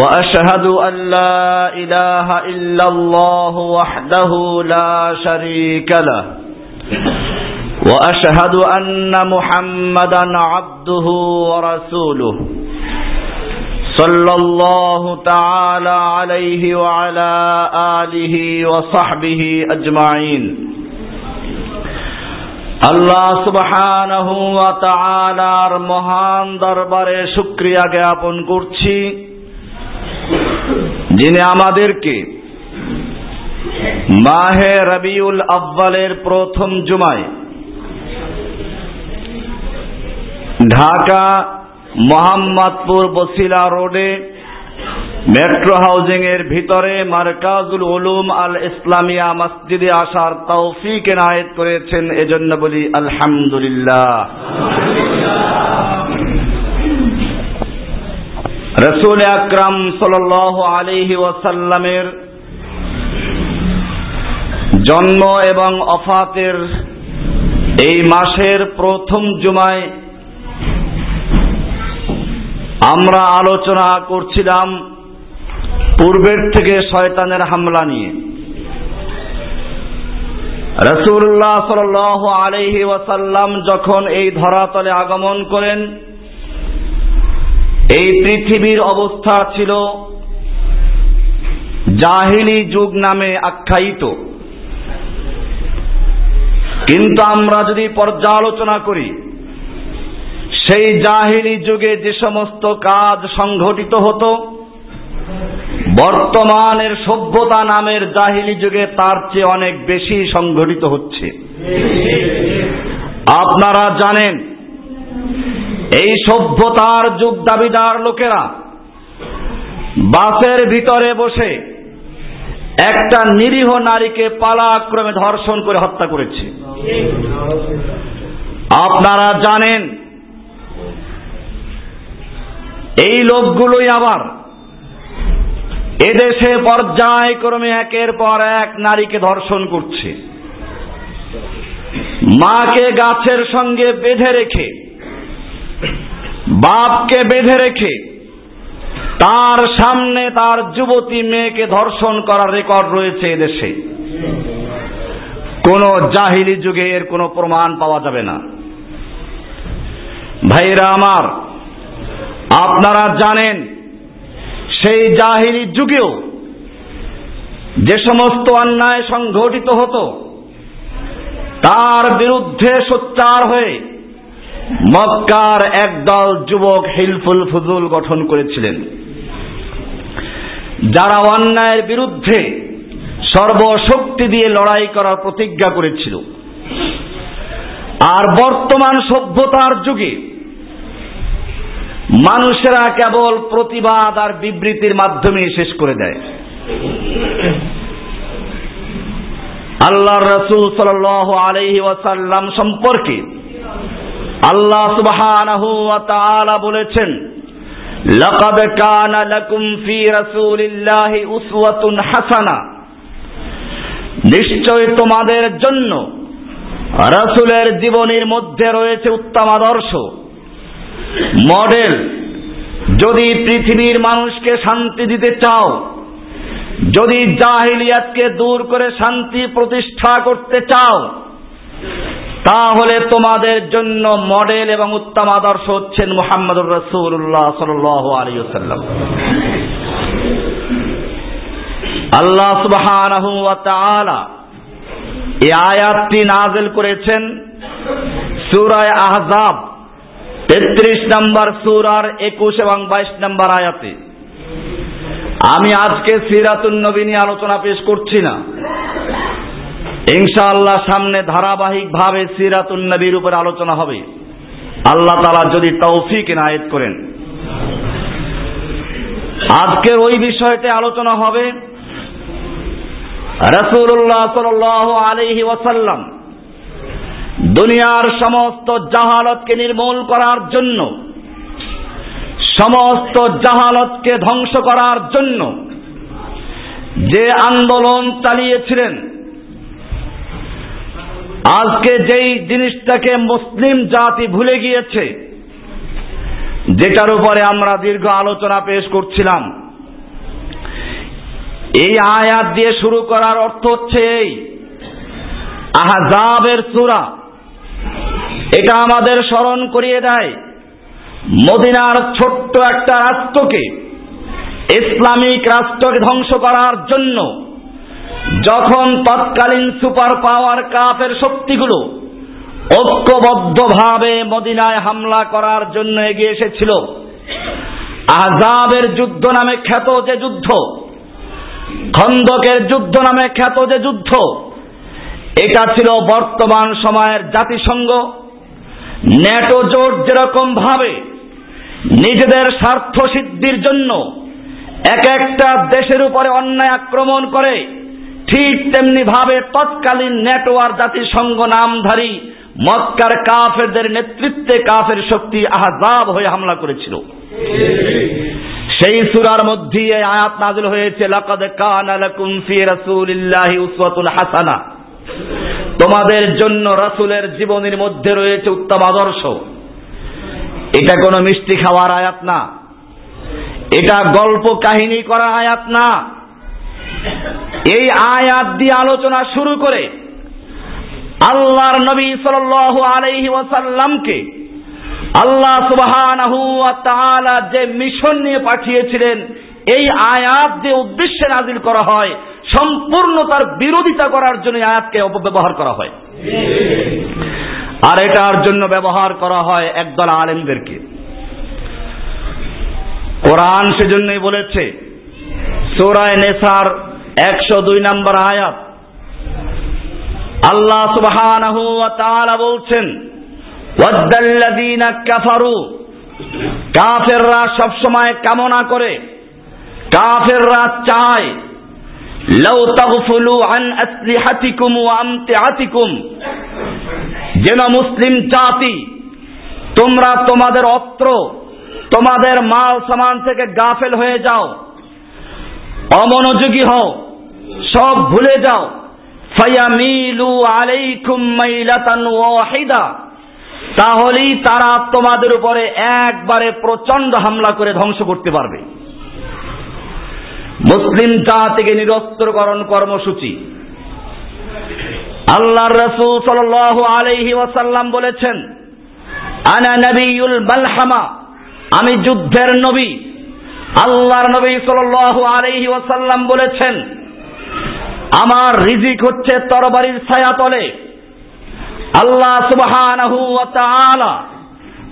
وأشهد أن لا إله إلا الله وحده لا شريك له. وأشهد أن محمدا عبده ورسوله. صلى الله تعالى عليه وعلى آله وصحبه أجمعين. আল্লাহ সুবহানাহু ওয়া তাআলার মহান দরবারে শুকরিয়া জ্ঞাপন করছি যিনি আমাদেরকে মাহে রবিউল আব্বালের প্রথম জুমায় ঢাকা মোহাম্মদপুর বসিলা রোডে মেট্রো হাউজিং এর ভিতরে মার্কাজুল উলুম আল ইসলামিয়া মসজিদে আসার তৌফিক এনায়েত করেছেন, এজন্য বলি আলহামদুলিল্লাহ। রসুল আকরাম সাল আলিহি ওয়াসাল্লামের জন্ম এবং অফাতের এই মাসের প্রথম জুমায় আমরা আলোচনা করছিলাম পূর্বের থেকে শয়তানের হামলা নিয়ে। রসুল্লাহ সাল আলহি ওয়াসাল্লাম যখন এই ধরাতলে আগমন করেন এই পৃথিবীর অবস্থা ছিল জাহিলি যুগ নামে আখ্যায়িত। কিন্তু আমরা যদি পর্যালোচনা করি, সেই জাহিলি যুগে যে সমস্ত কাজ সংঘটিত হতো, বর্তমানের সভ্যতা নামের জাহিলি যুগে তার চেয়ে অনেক বেশি সংঘটিত হচ্ছে। আপনারা জানেন এই সভ্যতার যুগ দাবিদার লোকেরা বাসের ভিতরে বসে একটা নিরীহ নারীকে পালাক্রমে ধর্ষণ করে হত্যা করেছে। আপনারা জানেন, এই লোকগুলোই আবার এদেশে পর্যায়ক্রমে একের পর এক নারীকে ধর্ষণ করছে। মাকে গাছের সঙ্গে বেঁধে রেখে বাপকে বেঁধে রেখে তার সামনে তার যুবতী মেয়েকে ধর্ষণ করার রেকর্ড রয়েছে এদেশে। কোন জাহিলি যুগে এর কোনো প্রমাণ পাওয়া যাবে না। ভাইরা আমার, আপনারা জানেন, সেই জাহিলি যুগেও যে সমস্ত অন্যায় সংঘটিত হতো, তার বিরুদ্ধে সোচ্চার হয়ে মক্কার একদল যুবক হিলফুল ফুজুল গঠন করেছিলেন। যারা অন্যায়ের বিরুদ্ধে সর্বশক্তি দিয়ে লড়াই করার প্রতিজ্ঞা করেছিল। আর বর্তমান সভ্যতার যুগে মানুষেরা কেবল প্রতিবাদ আর বিবৃতির মাধ্যমে শেষ করে দেয়। আল্লাহ রসুল সাল আলহি ওয়াসাল্লাম সম্পর্কে আল্লাহ সুবহানাহু ওয়া তাআলা বলেছেন, লাকাদ কানা লাকুম ফি রাসূলিল্লাহি উসওয়াতুন হাসানা। নিশ্চয় তোমাদের জন্য রাসূলের জীবনীর মধ্যে রয়েছে উত্তম আদর্শ। মডেল, যদি পৃথিবীর মানুষকে শান্তি দিতে চাও, যদি জাহিলিয়াতকে দূর করে শান্তি প্রতিষ্ঠা করতে চাও তাহলে তোমাদের জন্য মডেল এবং উত্তম আদর্শ হচ্ছেন মোহাম্মদুর রসুল্লাহ সাল আলী সাল্লাম আল্লাহ সুবাহ এই আয়াতটি নাজেল করেছেন সুরায় আহজাব, তেত্রিশ নম্বর সুরার একুশ এবং বাইশ নম্বর আয়াতে। আমি আজকে সিরাতুন নবী নিয়ে আলোচনা পেশ করছি না। ইনশাআল্লাহ সামনে ধারাবাহিক ভাবে সিরাতুন নবীর উপর আলোচনা হবে। আল্লাহ তালা যদি তৌফিক এনায়েত করেন। আজকের ওই বিষয়তে আলোচনা হবে রসুল্লাহ সাল আলহি ওয়াসাল্লাম দুনিয়ার সমস্ত জাহালতকে নির্মূল করার জন্য, সমস্ত জাহালতকে ধ্বংস করার জন্য যে আন্দোলন চালিয়েছিলেন আজকে যেই জিনিসটাকে মুসলিম জাতি ভুলে গিয়েছে, যেটার উপরে আমরা দীর্ঘ আলোচনা পেশ করছিলাম, এই আয়াত দিয়ে শুরু করার অর্থ হচ্ছে এই, আহজাবের সুরা, এটা আমাদের স্মরণ করিয়ে দেয়, মদিনার ছোট্ট একটা রাষ্ট্রকে, ইসলামিক রাষ্ট্রকে ধ্বংস করার জন্য। যখন তৎকালীন সুপার পাওয়ার কাপের শক্তিগুলো ঐক্যবদ্ধভাবে মদিনায় হামলা করার জন্য এগিয়ে এসেছিল আহজাবের যুদ্ধ নামে খ্যাত যে যুদ্ধ, খন্দকের যুদ্ধ নামে খ্যাত যে যুদ্ধ, এটা ছিল বর্তমান সময়ের জাতিসংঘ। ন্যাটো জোট যেরকম ভাবে নিজেদের স্বার্থ সিদ্ধির জন্য এক একটা দেশের উপরে অন্যায় আক্রমণ করে ঠিক তেমনি ভাবে তৎকালীন নেটওয়ার্ক জাতিসংঘ নামধারী মক্কার কাফেরদের নেতৃত্বে কাফের শক্তি আহজাব হয়ে হামলা করেছিল। সেই সুরার মধ্যে এই আয়াত নাজিল হয়েছে, লাকাদ কানা লাকুম ফি রাসূলিল্লাহি উসওয়াতুল হাসানা। তোমাদের জন্য রাসূলের জীবনের মধ্যে রয়েছে উত্তম আদর্শ। এটা কোনো মিষ্টি খাওয়ার আয়াত না। এটা গল্প কাহিনী করা আয়াত না। এই আয়াত দিয়ে আলোচনা শুরু করে আল্লাহর নবী সাল্লাল্লাহু আলাইহি ওয়াসাল্লামকে আল্লাহ তাআলা যে মিশন নিয়ে পাঠিয়েছিলেন, এই আয়াত যে উদ্দেশ্যে নাজিল করা হয়, সম্পূর্ণ তার বিরোধিতা করার জন্য আয়াতকে অপব্যবহার করা হয়। আর এটার জন্য ব্যবহার করা হয় একদল আলেমদেরকে। কোরআন সেজন্যই বলেছে সোরায় নেসার একশো দুই নম্বর আয়াত। আল্লাহ সুবহানাহু ওয়া তাআলা বলছেন, ওয়াদ্দাল্লাযীনা কাফারু কাফেররা সব সময় কামনা করে, কাফেররা চায়, লাউ তাগফুলু আন আসলিহাতিকুম ওয়া আমতিআতিকুম যেন মুসলিম জাতি, তোমরা তোমাদের অস্ত্র, তোমাদের মাল সামান থেকে গাফেল হয়ে যাও। অমনোযোগী হও, সব ভুলে যাও। ফায়ামিলু আলাইকুম মাইলাতান ওয়াহিদা। তাহলেই তারা তোমাদের উপরে একবারে প্রচণ্ড হামলা করে ধ্বংস করতে পারবে। মুসলিম জাতিকে নিরস্ত্রকরণ কর্মসূচি। আল্লাহর রসুল সাল্লাল্লাহু আলাইহি ওয়াসাল্লাম বলেছেন, আনা নবিউল মালহামা, আমি যুদ্ধের নবী। আল্লাহর নবী সাল্লাল্লাহু আলাইহি ওয়াসাল্লাম বলেছেন, আমার রিজিক হচ্ছে তরবারির ছায়াতলে আল্লাহ সুবহানাহু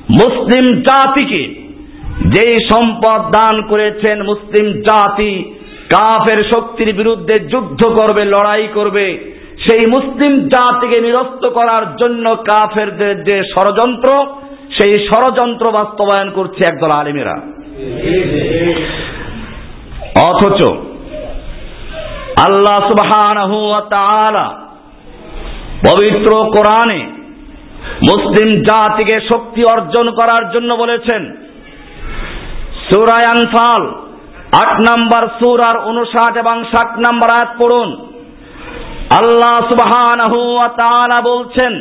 মুসলিম জাতিকে যেই সম্পদ দান করেছেন, মুসলিম জাতি কাফের শক্তির বিরুদ্ধে যুদ্ধ করবে, লড়াই করবে, সেই মুসলিম জাতিকে নিরস্ত করার জন্য কাফেরদের যে ষড়যন্ত্র, সেই ষড়যন্ত্র বাস্তবায়ন করছে একদল আলিমেরা। অথচ আল্লাহ তাআলা পবিত্র কোরআনে মুসলিম জাতিকে শক্তি অর্জন করার জন্য বলেছেন। সুরায় আনফাল, আট নাম্বার সুরার উনষাট এবং ষাট নাম্বার আয়াত পড়ুন। আল্লাহ ওয়া বলছেন,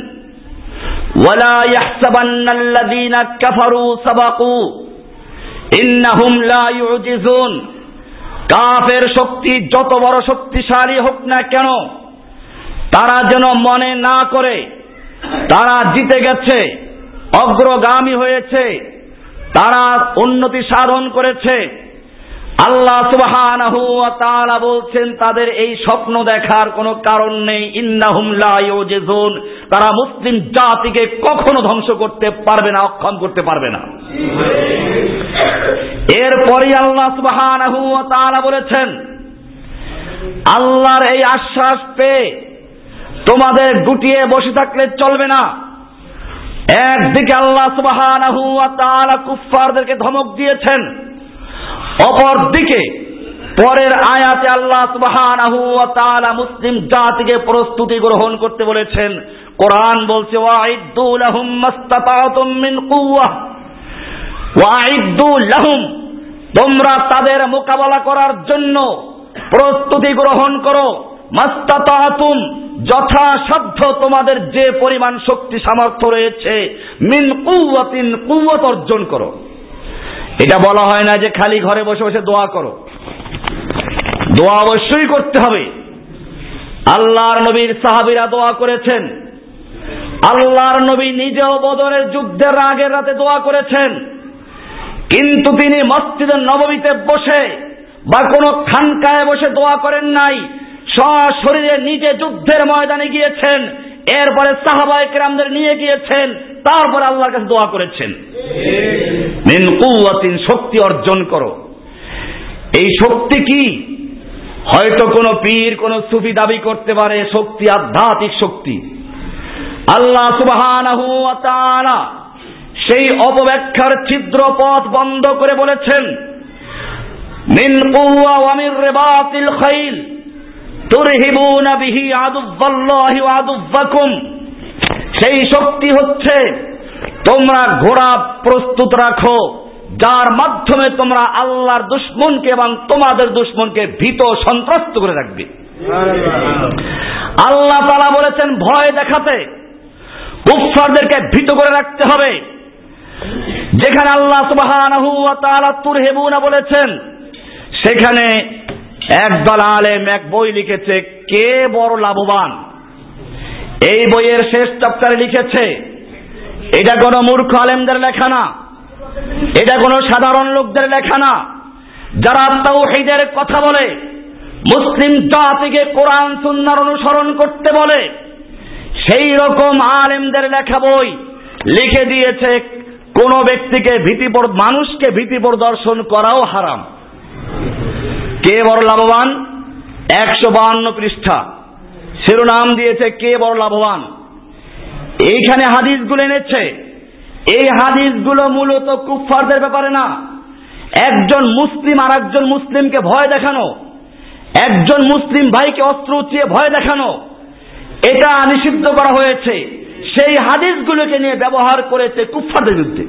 ওয়ালা ইয়াহসাবান্নাল্লাযীনা কাফারু সাবাকু ইউজিজুন। কাফের শক্তি যত বড় শক্তিশালী হোক না কেন, তারা যেন মনে না করে, তারা জিতে গেছে, অগ্রগামী হয়েছে, তারা উন্নতি সাধন করেছে আল্লাহ তাআলা বলছেন, তাদের এই স্বপ্ন দেখার কোনো কারণ নেই। ইউজিজুন। তারা মুসলিম জাতিকে কখনো ধ্বংস করতে পারবে না, অক্ষম করতে পারবে না। এরপরে আল্লাহ সুবহানাহু ওয়া বলেছেন, আল্লাহর এই আশ্বাস পেয়ে তোমাদের গুটিয়ে বসে থাকলে চলবে না। একদিকে আল্লাহ সুবহানাহু ওয়া কুফফারদেরকে ধমক দিয়েছেন অপরদিকে, পরের আয়াতে আল্লাহ সুবহানাহু ওয়া তাআলা মুসলিম জাতিকে প্রস্তুতি গ্রহণ করতে বলেছেন। কোরআন বলছে, ওয়াইদ্দু লাহুম মাস্তাতাতুম মিন কুওয়া। ওয়াইদ্দু লাহুম, তোমরা তাদের মোকাবেলা করার জন্য প্রস্তুতি গ্রহণ করো। মাস্তাতাতুম, যথাসাধ্য তোমাদের যে পরিমাণ শক্তি সামর্থ্য রয়েছে, মিন কুওয়াতিন, কুওয়াত অর্জন করো। এটা বলা হয় না যে খালি ঘরে বসে বসে দোয়া করো। দোয়া অবশ্যই করতে হবে। আল্লাহর নবীর সাহাবিরা দোয়া করেছেন। আল্লাহর নবী নিজেও বদরের যুদ্ধের আগের রাতে দোয়া করেছেন। কিন্তু তিনি মসজিদের নবমীতে বসে বা কোনো খানকায় বসে দোয়া করেন নাই। সশরীরে নিজে যুদ্ধের ময়দানে গিয়েছেন। এরপরে সাহাবাই কেরামদের নিয়ে গিয়েছেন। তারপরে আল্লাহর কাছে দোয়া করেছেন। মিন শক্তি অর্জন করো। এই শক্তি কি? হয়তো কোনো পীর, কোন সুফি দাবি করতে পারে, শক্তি, আধ্যাত্মিক শক্তি। আল্লাহ তাআলা সেই অপব্যাখ্যার ছিদ্র পথ বন্ধ করে বলেছেন, মিন খাইল সেই শক্তি হচ্ছে তোমরা ঘোড়া প্রস্তুত রাখো, যার মাধ্যমে তোমরা আল্লাহর দুশ্মনকে এবং তোমাদের দুশ্মনকে ভীত সন্ত্রস্ত করে রাখবে। আল্লাহ তালা বলেছেন, ভয় দেখাতে কুফারদেরকে ভীত করে রাখতে হবে। যেখানে আল্লাহ সুবহানাহু ওয়া তাআলা তুরহিবুনা বলেছেন, সেখানে একদল আলেম এক বই লিখেছে, কে বড় লাভবান? এই বইয়ের শেষ চ্যাপ্টারে লিখেছে এটা কোনো মূর্খ আলেমদের লেখা না। এটা কোনো সাধারণ লোকদের লেখা না। যারা তাওহীদের কথা বলে, মুসলিম জাতিকে কোরআন সুন্নার অনুসরণ করতে বলে, সেই রকম আলেমদের লেখা বই লিখে দিয়েছে কোন ব্যক্তিকে ভীতি মানুষকে ভীতি প্রদর্শন করাও হারাম। কে বড় লাভবান? একশো বাহান্ন পৃষ্ঠা। শিরোনাম দিয়েছে কে বড় লাভবান? এইখানে হাদিসগুলো এনেছে। এই হাদিসগুলো মূলত কুফফারদের ব্যাপারে না। একজন মুসলিম আর একজন মুসলিমকে ভয় দেখানো। একজন মুসলিম ভাইকে অস্ত্র উঁচিয়ে ভয় দেখানো। এটা নিষিদ্ধ করা হয়েছে। সেই হাদিসগুলোকে নিয়ে ব্যবহার করেছে কুফফারদের বিরুদ্ধে।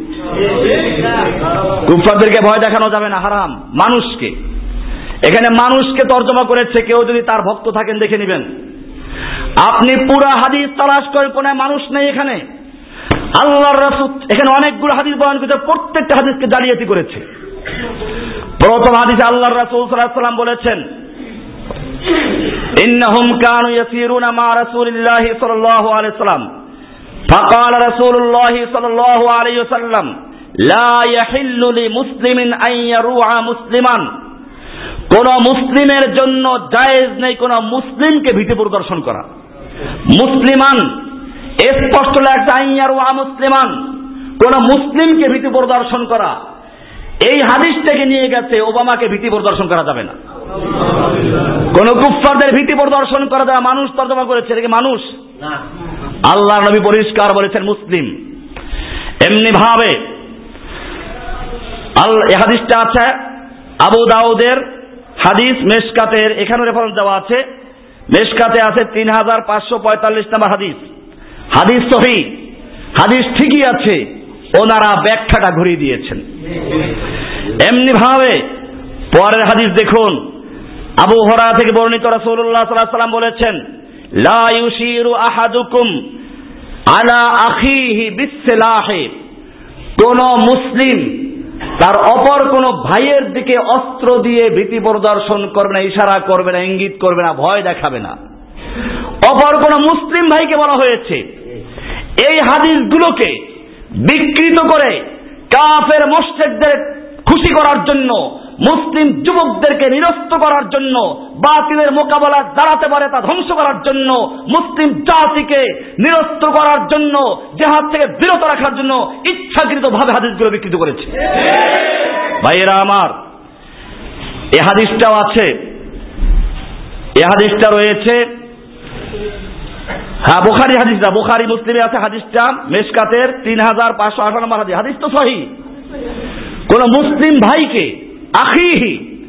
কুফফারদেরকে ভয় দেখানো যাবে না, হারাম। মানুষকে। এখানে মানুষকে তর্জমা করেছে, কেউ যদি তার ভক্ত থাকেন দেখে নেবেন। আপনি পুরা হাদিস তালাশ করেন কোন মানুষ নেই এখানে আল্লাহর রাসূল এখানে অনেকগুলো হাদিস বয়ান করেছে প্রত্যেকটা হাদিসকে জালিয়াতি করেছে প্রথম হাদিসে আল্লাহর রাসূল সাল্লাল্লাহু আলাইহি সাল্লাম বলেছেন ইন্নাহুম কানু ইয়াসিরুনা মা রাসূলিল্লাহি সাল্লাল্লাহু আলাইহি সাল্লাম فقال رسول الله صلى الله عليه وسلم لا يحل لمسلم أن يروع مسلما কোন মুসলিমের জন্য জায়েজ নেই কোন মুসলিমকে ভীতি প্রদর্শন করা। মুসলিমান স্পষ্ট ওয়া মুসলিমান কোন মুসলিমকে ভীতি প্রদর্শন করা। এই হাদিস থেকে নিয়ে গেছে ওবামাকে ভীতি প্রদর্শন করা যাবে না। কোন কুফফারদের ভীতি প্রদর্শন করা যাবে মানুষ তর্জমা করেছে এটা কি মানুষ? আল্লাহ নবী পরিষ্কার বলেছেন মুসলিম। এমনি ভাবে হাদিসটা আছে আবু দাউদের হাদিস মেশকাতের, এখানেও রেফারেন্স দেওয়া আছে। মেশকাতে আছে তিন হাজার পাঁচশো পঁয়তাল্লিশ নম্বর হাদিস। হাদিস সহি। হাদিস ঠিকই আছে। ওনারা ব্যাখ্যাটা ঘুরিয়ে দিয়েছেন। এমনি ভাবে পরের হাদিস দেখুন। আবু হরা থেকে বর্ণিত রাসূলুল্লাহ সাল্লাল্লাহু সাল্লাম বলেছেন, লা ইউশিরু আহাদুকুম আলা আখিহি বিসলাহে কোন মুসলিম তার অপর কোন ভাইয়ের দিকে অস্ত্র দিয়ে ভীতি প্রদর্শন করবে না, ইশারা করবে না, ইঙ্গিত করবে না, ভয় দেখাবে না। অপর কোন মুসলিম ভাইকে বলা হয়েছে, এই হাদিসগুলোকে বিকৃত করে কাফের মসজিদদের খুশি করার জন্য মুসলিম যুবকদেরকে নিরস্ত করার জন্য, বাতিলের মোকাবেলা দাঁড়াতে পারে তা ধ্বংস করার জন্য, মুসলিম জাতিকে নিরস্ত করার জন্য, জেহাদ থেকে বিরত রাখার জন্য ইচ্ছাকৃত ভাবে হাদিসগুলো বিকৃত করেছে। ভাইয়েরা আমার, এ হাদিসটাও আছে। এ হাদিসটা রয়েছে। হ্যাঁ বোখারি হাদিসটা বোখারি মুসলিমে আছে হাদিসটা মেশকাতের তিন হাজার পাঁচশো আঠারো হাদিস। হাদিস তো সহি। কোন মুসলিম ভাইকে আখিহি,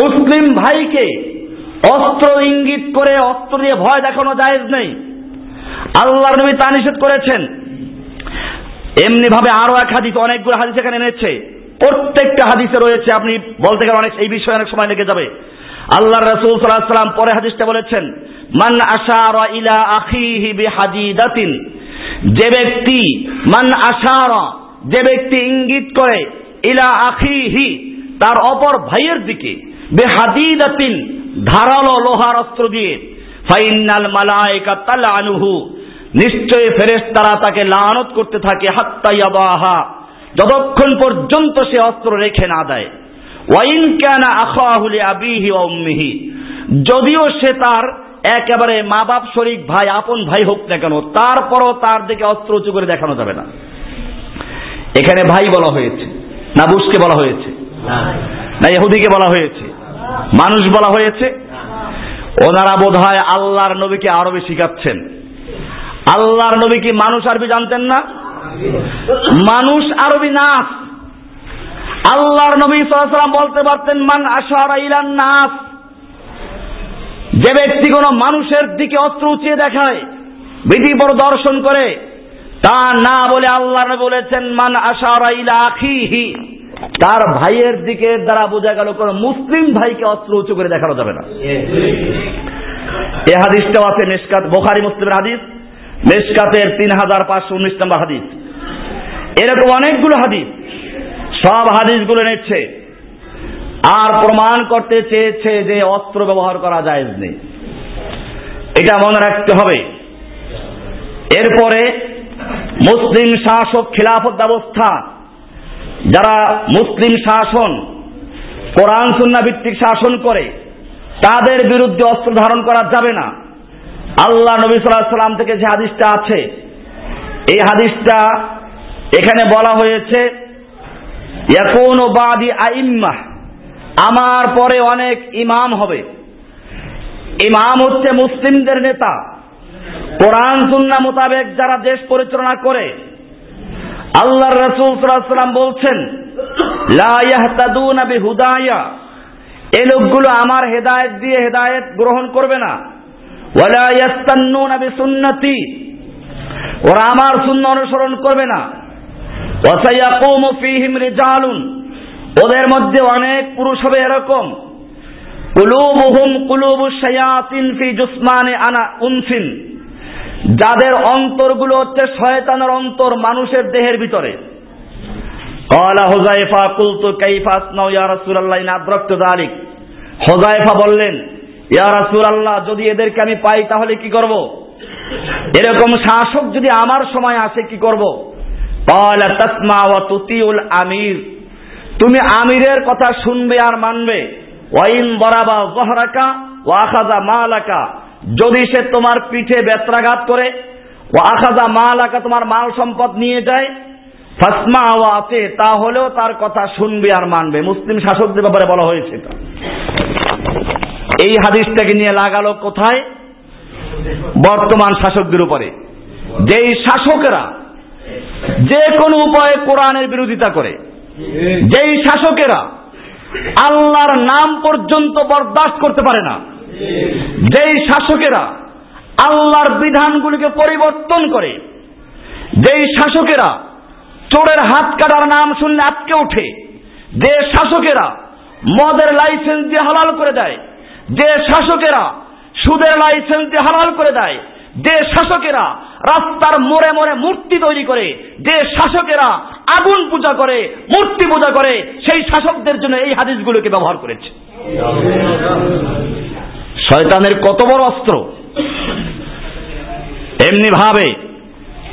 মুসলিম ভাইকে অস্ত্র ইঙ্গিত করে, অস্ত্র দিয়ে ভয় দেখানো জায়েজ নেই। আল্লাহ নবী তা নিষেধ করেছেন। এমনি ভাবে আরও এক হাদিস, অনেকগুলো হাদিস এখানে এনেছে। প্রত্যেকটা হাদিসে রয়েছে, আপনি বলতে গেলে অনেক, এই বিষয়ে অনেক সময় লেগে যাবে। আল্লাহ রসুল সাল্লাম পরে হাদিসটা বলেছেন, মান আশারা ইলা আখিহি বিহাদিদাতিন যে ব্যক্তি, মান আশারা যে ব্যক্তি ইঙ্গিত করে, ইলা আখিহি তার অপর ভাইয়ের দিকে বেহাদিদাতিন ধারালো লোহার অস্ত্র দিয়ে, ফাইনাল মালাইকা তালানুহু। নিশ্চয়ই ফেরেশতারা তাকে লানত করতে থাকে, হাত্তা ইয়াবাহা যতক্ষণ পর্যন্ত সে অস্ত্র রেখে না দেয়। ওয়াইন কানা আখাহুলি আবিহি ওয়া উম্মিহি। যদিও সে তার একেবারে মা বাপ শরিক ভাই, আপন ভাই হোক না কেন, তারপরও তার দিকে অস্ত্র উঁচু করে দেখানো যাবে না। এখানে ভাই বলা হয়েছে না বুসকে বলা হয়েছে। না, ইহুদিকে বলা হয়েছে। মানুষ বলা হয়েছে, ওনারা বোধ হয় আল্লাহর নবীকে আরবি শিখাচ্ছেন আল্লাহর নবী কি মানুষ আরবি জানতেন না? মানুষ আরবি নাস আল্লাহর নবী সাল্লাম বলতে পারতেন, মান আশারা ইলান নাস। যে ব্যক্তি কোনো মানুষের দিকে অস্ত্র উঁচিয়ে দেখায়, বিধি দর্শন করে, তা না বলে আল্লাহ বলেছেন, মান আশারা ইলা আখিহি। তার ভাইয়ের দিকে দ্বারা বোঝা গেল কোন মুসলিম ভাইকে অস্ত্র উঁচু করে দেখানো যাবে না। এ হাদিসটাও আছে মেসকাত, বোখারি, মুসলিমের হাদিস। মেসকাতের তিন হাজার পাঁচশো উনিশ নম্বর হাদিস। এরকম অনেকগুলো হাদিস, সব হাদিসগুলো নিচ্ছে আর প্রমাণ করতে চেয়েছে যে অস্ত্র ব্যবহার করা যায় নেই। এটা মনে রাখতে হবে। এরপরে মুসলিম শাসক খিলাফত ব্যবস্থা যারা মুসলিম শাসন, কোরআন সুন্না ভিত্তিক শাসন করে, তাদের বিরুদ্ধে অস্ত্র ধারণ করা যাবে না। আল্লাহ নবী সাল্লাম থেকে যে হাদিসটা আছে, এই হাদিসটা এখানে বলা হয়েছে, ইয়াকুন বাদি আইম্মা আমার পরে অনেক ইমাম হবে। ইমাম হচ্ছে মুসলিমদের নেতা। কোরআন সুন্না মোতাবেক যারা দেশ পরিচালনা করে আল্লাহ রসুল সাল্লাম বলছেন হুদায়া এই লোকগুলো আমার হেদায়েত দিয়ে হেদায়েত গ্রহণ করবে না। সুন্নতি ওরা আমার শূন্য অনুসরণ করবে না। ওদের মধ্যে অনেক পুরুষ হবে এরকম। কুলুবুহুম কুলুবু শায়াতিন ফি জুসমানে আনা উনসিন যাদের অন্তরগুলো হচ্ছে শয়তানের অন্তর মানুষের দেহের ভিতরে। কলা হোজাইফা কুলতু কাইফাস নাও ইয়া রাসূলুল্লাহ ইন আদরাকতু যালিক হোজাইফা বললেন ইয়া রাসূলুল্লাহ যদি এদেরকে আমি পাই তাহলে কি করব? এরকম শাসক যদি আমার সময় আসে কি করব? ক্বালা তাসমা ওয়া তুতিউল আমির তুমি আমিরের কথা শুনবে আর মানবে। ওয়াইন বরাবা জহরাকা ওয়া আখাযা মালাকা। যদি সে তোমার পিঠে ব্যত্রাঘাত করে ও আখাজা মাল আকা তোমার মাল সম্পদ নিয়ে যায়, ফাসমা আছে তাহলেও তার কথা শুনবে আর মানবে। মুসলিম শাসকদের ব্যাপারে বলা হয়েছে এই হাদিসটাকে নিয়ে লাগালো কোথায়? বর্তমান শাসকদের উপরে। যেই শাসকেরা যে কোনো উপায়ে কোরআনের বিরোধিতা করে, যেই শাসকেরা আল্লাহর নাম পর্যন্ত বরদাস্ত করতে পারে না যেই শাসকেরা আল্লাহর বিধানগুলিকে পরিবর্তন করে, যেই শাসকেরা চোরের হাত কাটার নাম শুনলে আটকে ওঠে, যে শাসকেরা মদের লাইসেন্স দিয়ে হালাল করে দেয়, যে শাসকেরা সুদের লাইসেন্স দিয়ে হালাল করে দেয়, যে শাসকেরা রাস্তার মোড়ে মোড়ে মূর্তি তৈরি করে, যে শাসকেরা আগুন পূজা করে, মূর্তি পূজা করে, সেই শাসকদের জন্য এই হাদিসগুলোকে ব্যবহার করেছে। শয়তানের কত বড় অস্ত্র? এমনি ভাবে,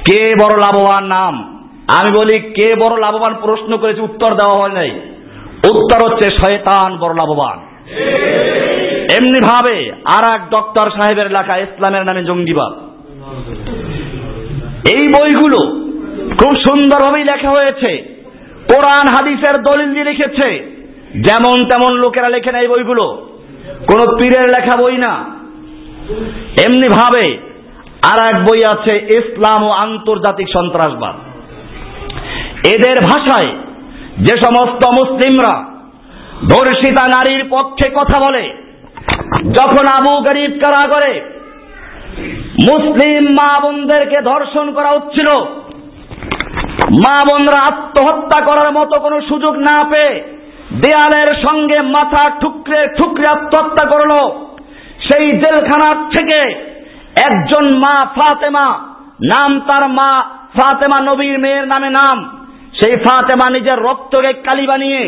কে বড় লাভবান নাম? আমি বলি, কে বড় লাভবান প্রশ্ন করেছে, উত্তর দেওয়া হয় নাই। উত্তর হচ্ছে, শয়তান বড় লাভবান। এমনি ভাবে আর এক ডক্টর সাহেবের লেখা, ইসলামের নামে জঙ্গিবাদ। এই বইগুলো খুব সুন্দরভাবেই লেখা হয়েছে। কোরআন, হাদিসের দলিল দিয়ে লিখেছে। যেমন তেমন লোকেরা লেখেন এই বইগুলো। কোন পীরের লেখা বই না। এমনি ভাবে আর এক বই আছে, ইসলাম ও আন্তর্জাতিক সন্ত্রাসবাদ। এদের ভাষায় যে সমস্ত মুসলিমরা ধর্ষিতা নারীর পক্ষে কথা বলে, যখন আবু গরিব কারা করে মুসলিম মা বোনদেরকে ধর্ষণ করা হচ্ছিল, মা বোনরা আত্মহত্যা করার মতো কোনো সুযোগ না পেয়ে দেয়ালের সঙ্গে মাথা ঠুকরে ঠুকরে আত্মহত্যা করল। সেই জেলখানার থেকে একজন মা ফাতেমা, নাম তার মা ফাতেমা নবীর মেয়ের নামে নাম। সেই ফাতেমা নিজের রক্তকে কালি বানিয়ে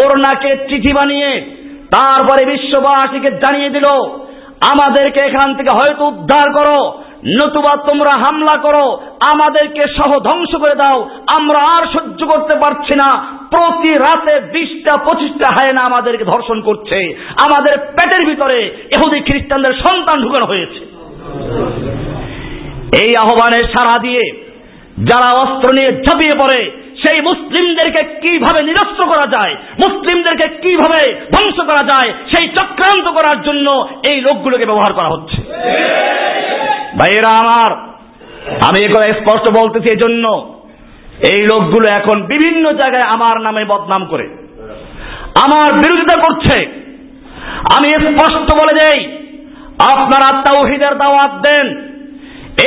ওর নাকে চিঠি বানিয়ে, তারপরে বিশ্ববাসীকে জানিয়ে দিল, আমাদেরকে এখান থেকে হয়তো উদ্ধার করো নতুবা তোমরা হামলা করো, আমাদেরকে সহ ধ্বংস করে দাও, আমরা আর সহ্য করতে পারছি না। প্রতি রাতে বিশটা, পঁচিশটা হায়না আমাদেরকে ধর্ষণ করছে। আমাদের পেটের ভিতরে এহুদি খ্রিস্টানদের সন্তান ঢুকানো হয়েছে। এই আহ্বানের সারা দিয়ে যারা অস্ত্র নিয়ে ঝাঁপিয়ে পড়ে, সেই মুসলিমদেরকে কীভাবে নিরস্ত্র করা যায়, মুসলিমদেরকে কীভাবে ধ্বংস করা যায়, সেই চক্রান্ত করার জন্য এই লোকগুলোকে ব্যবহার করা হচ্ছে। ভাইয়েরা আমার, আমি একথা স্পষ্ট বলতেছি এই জন্য এই লোকগুলো এখন বিভিন্ন জায়গায় আমার নামে বদনাম করে, আমার বিরোধিতা করছে। আমি স্পষ্ট বলে দেই, আপনারা তাওহিদের দাওয়াত দেন।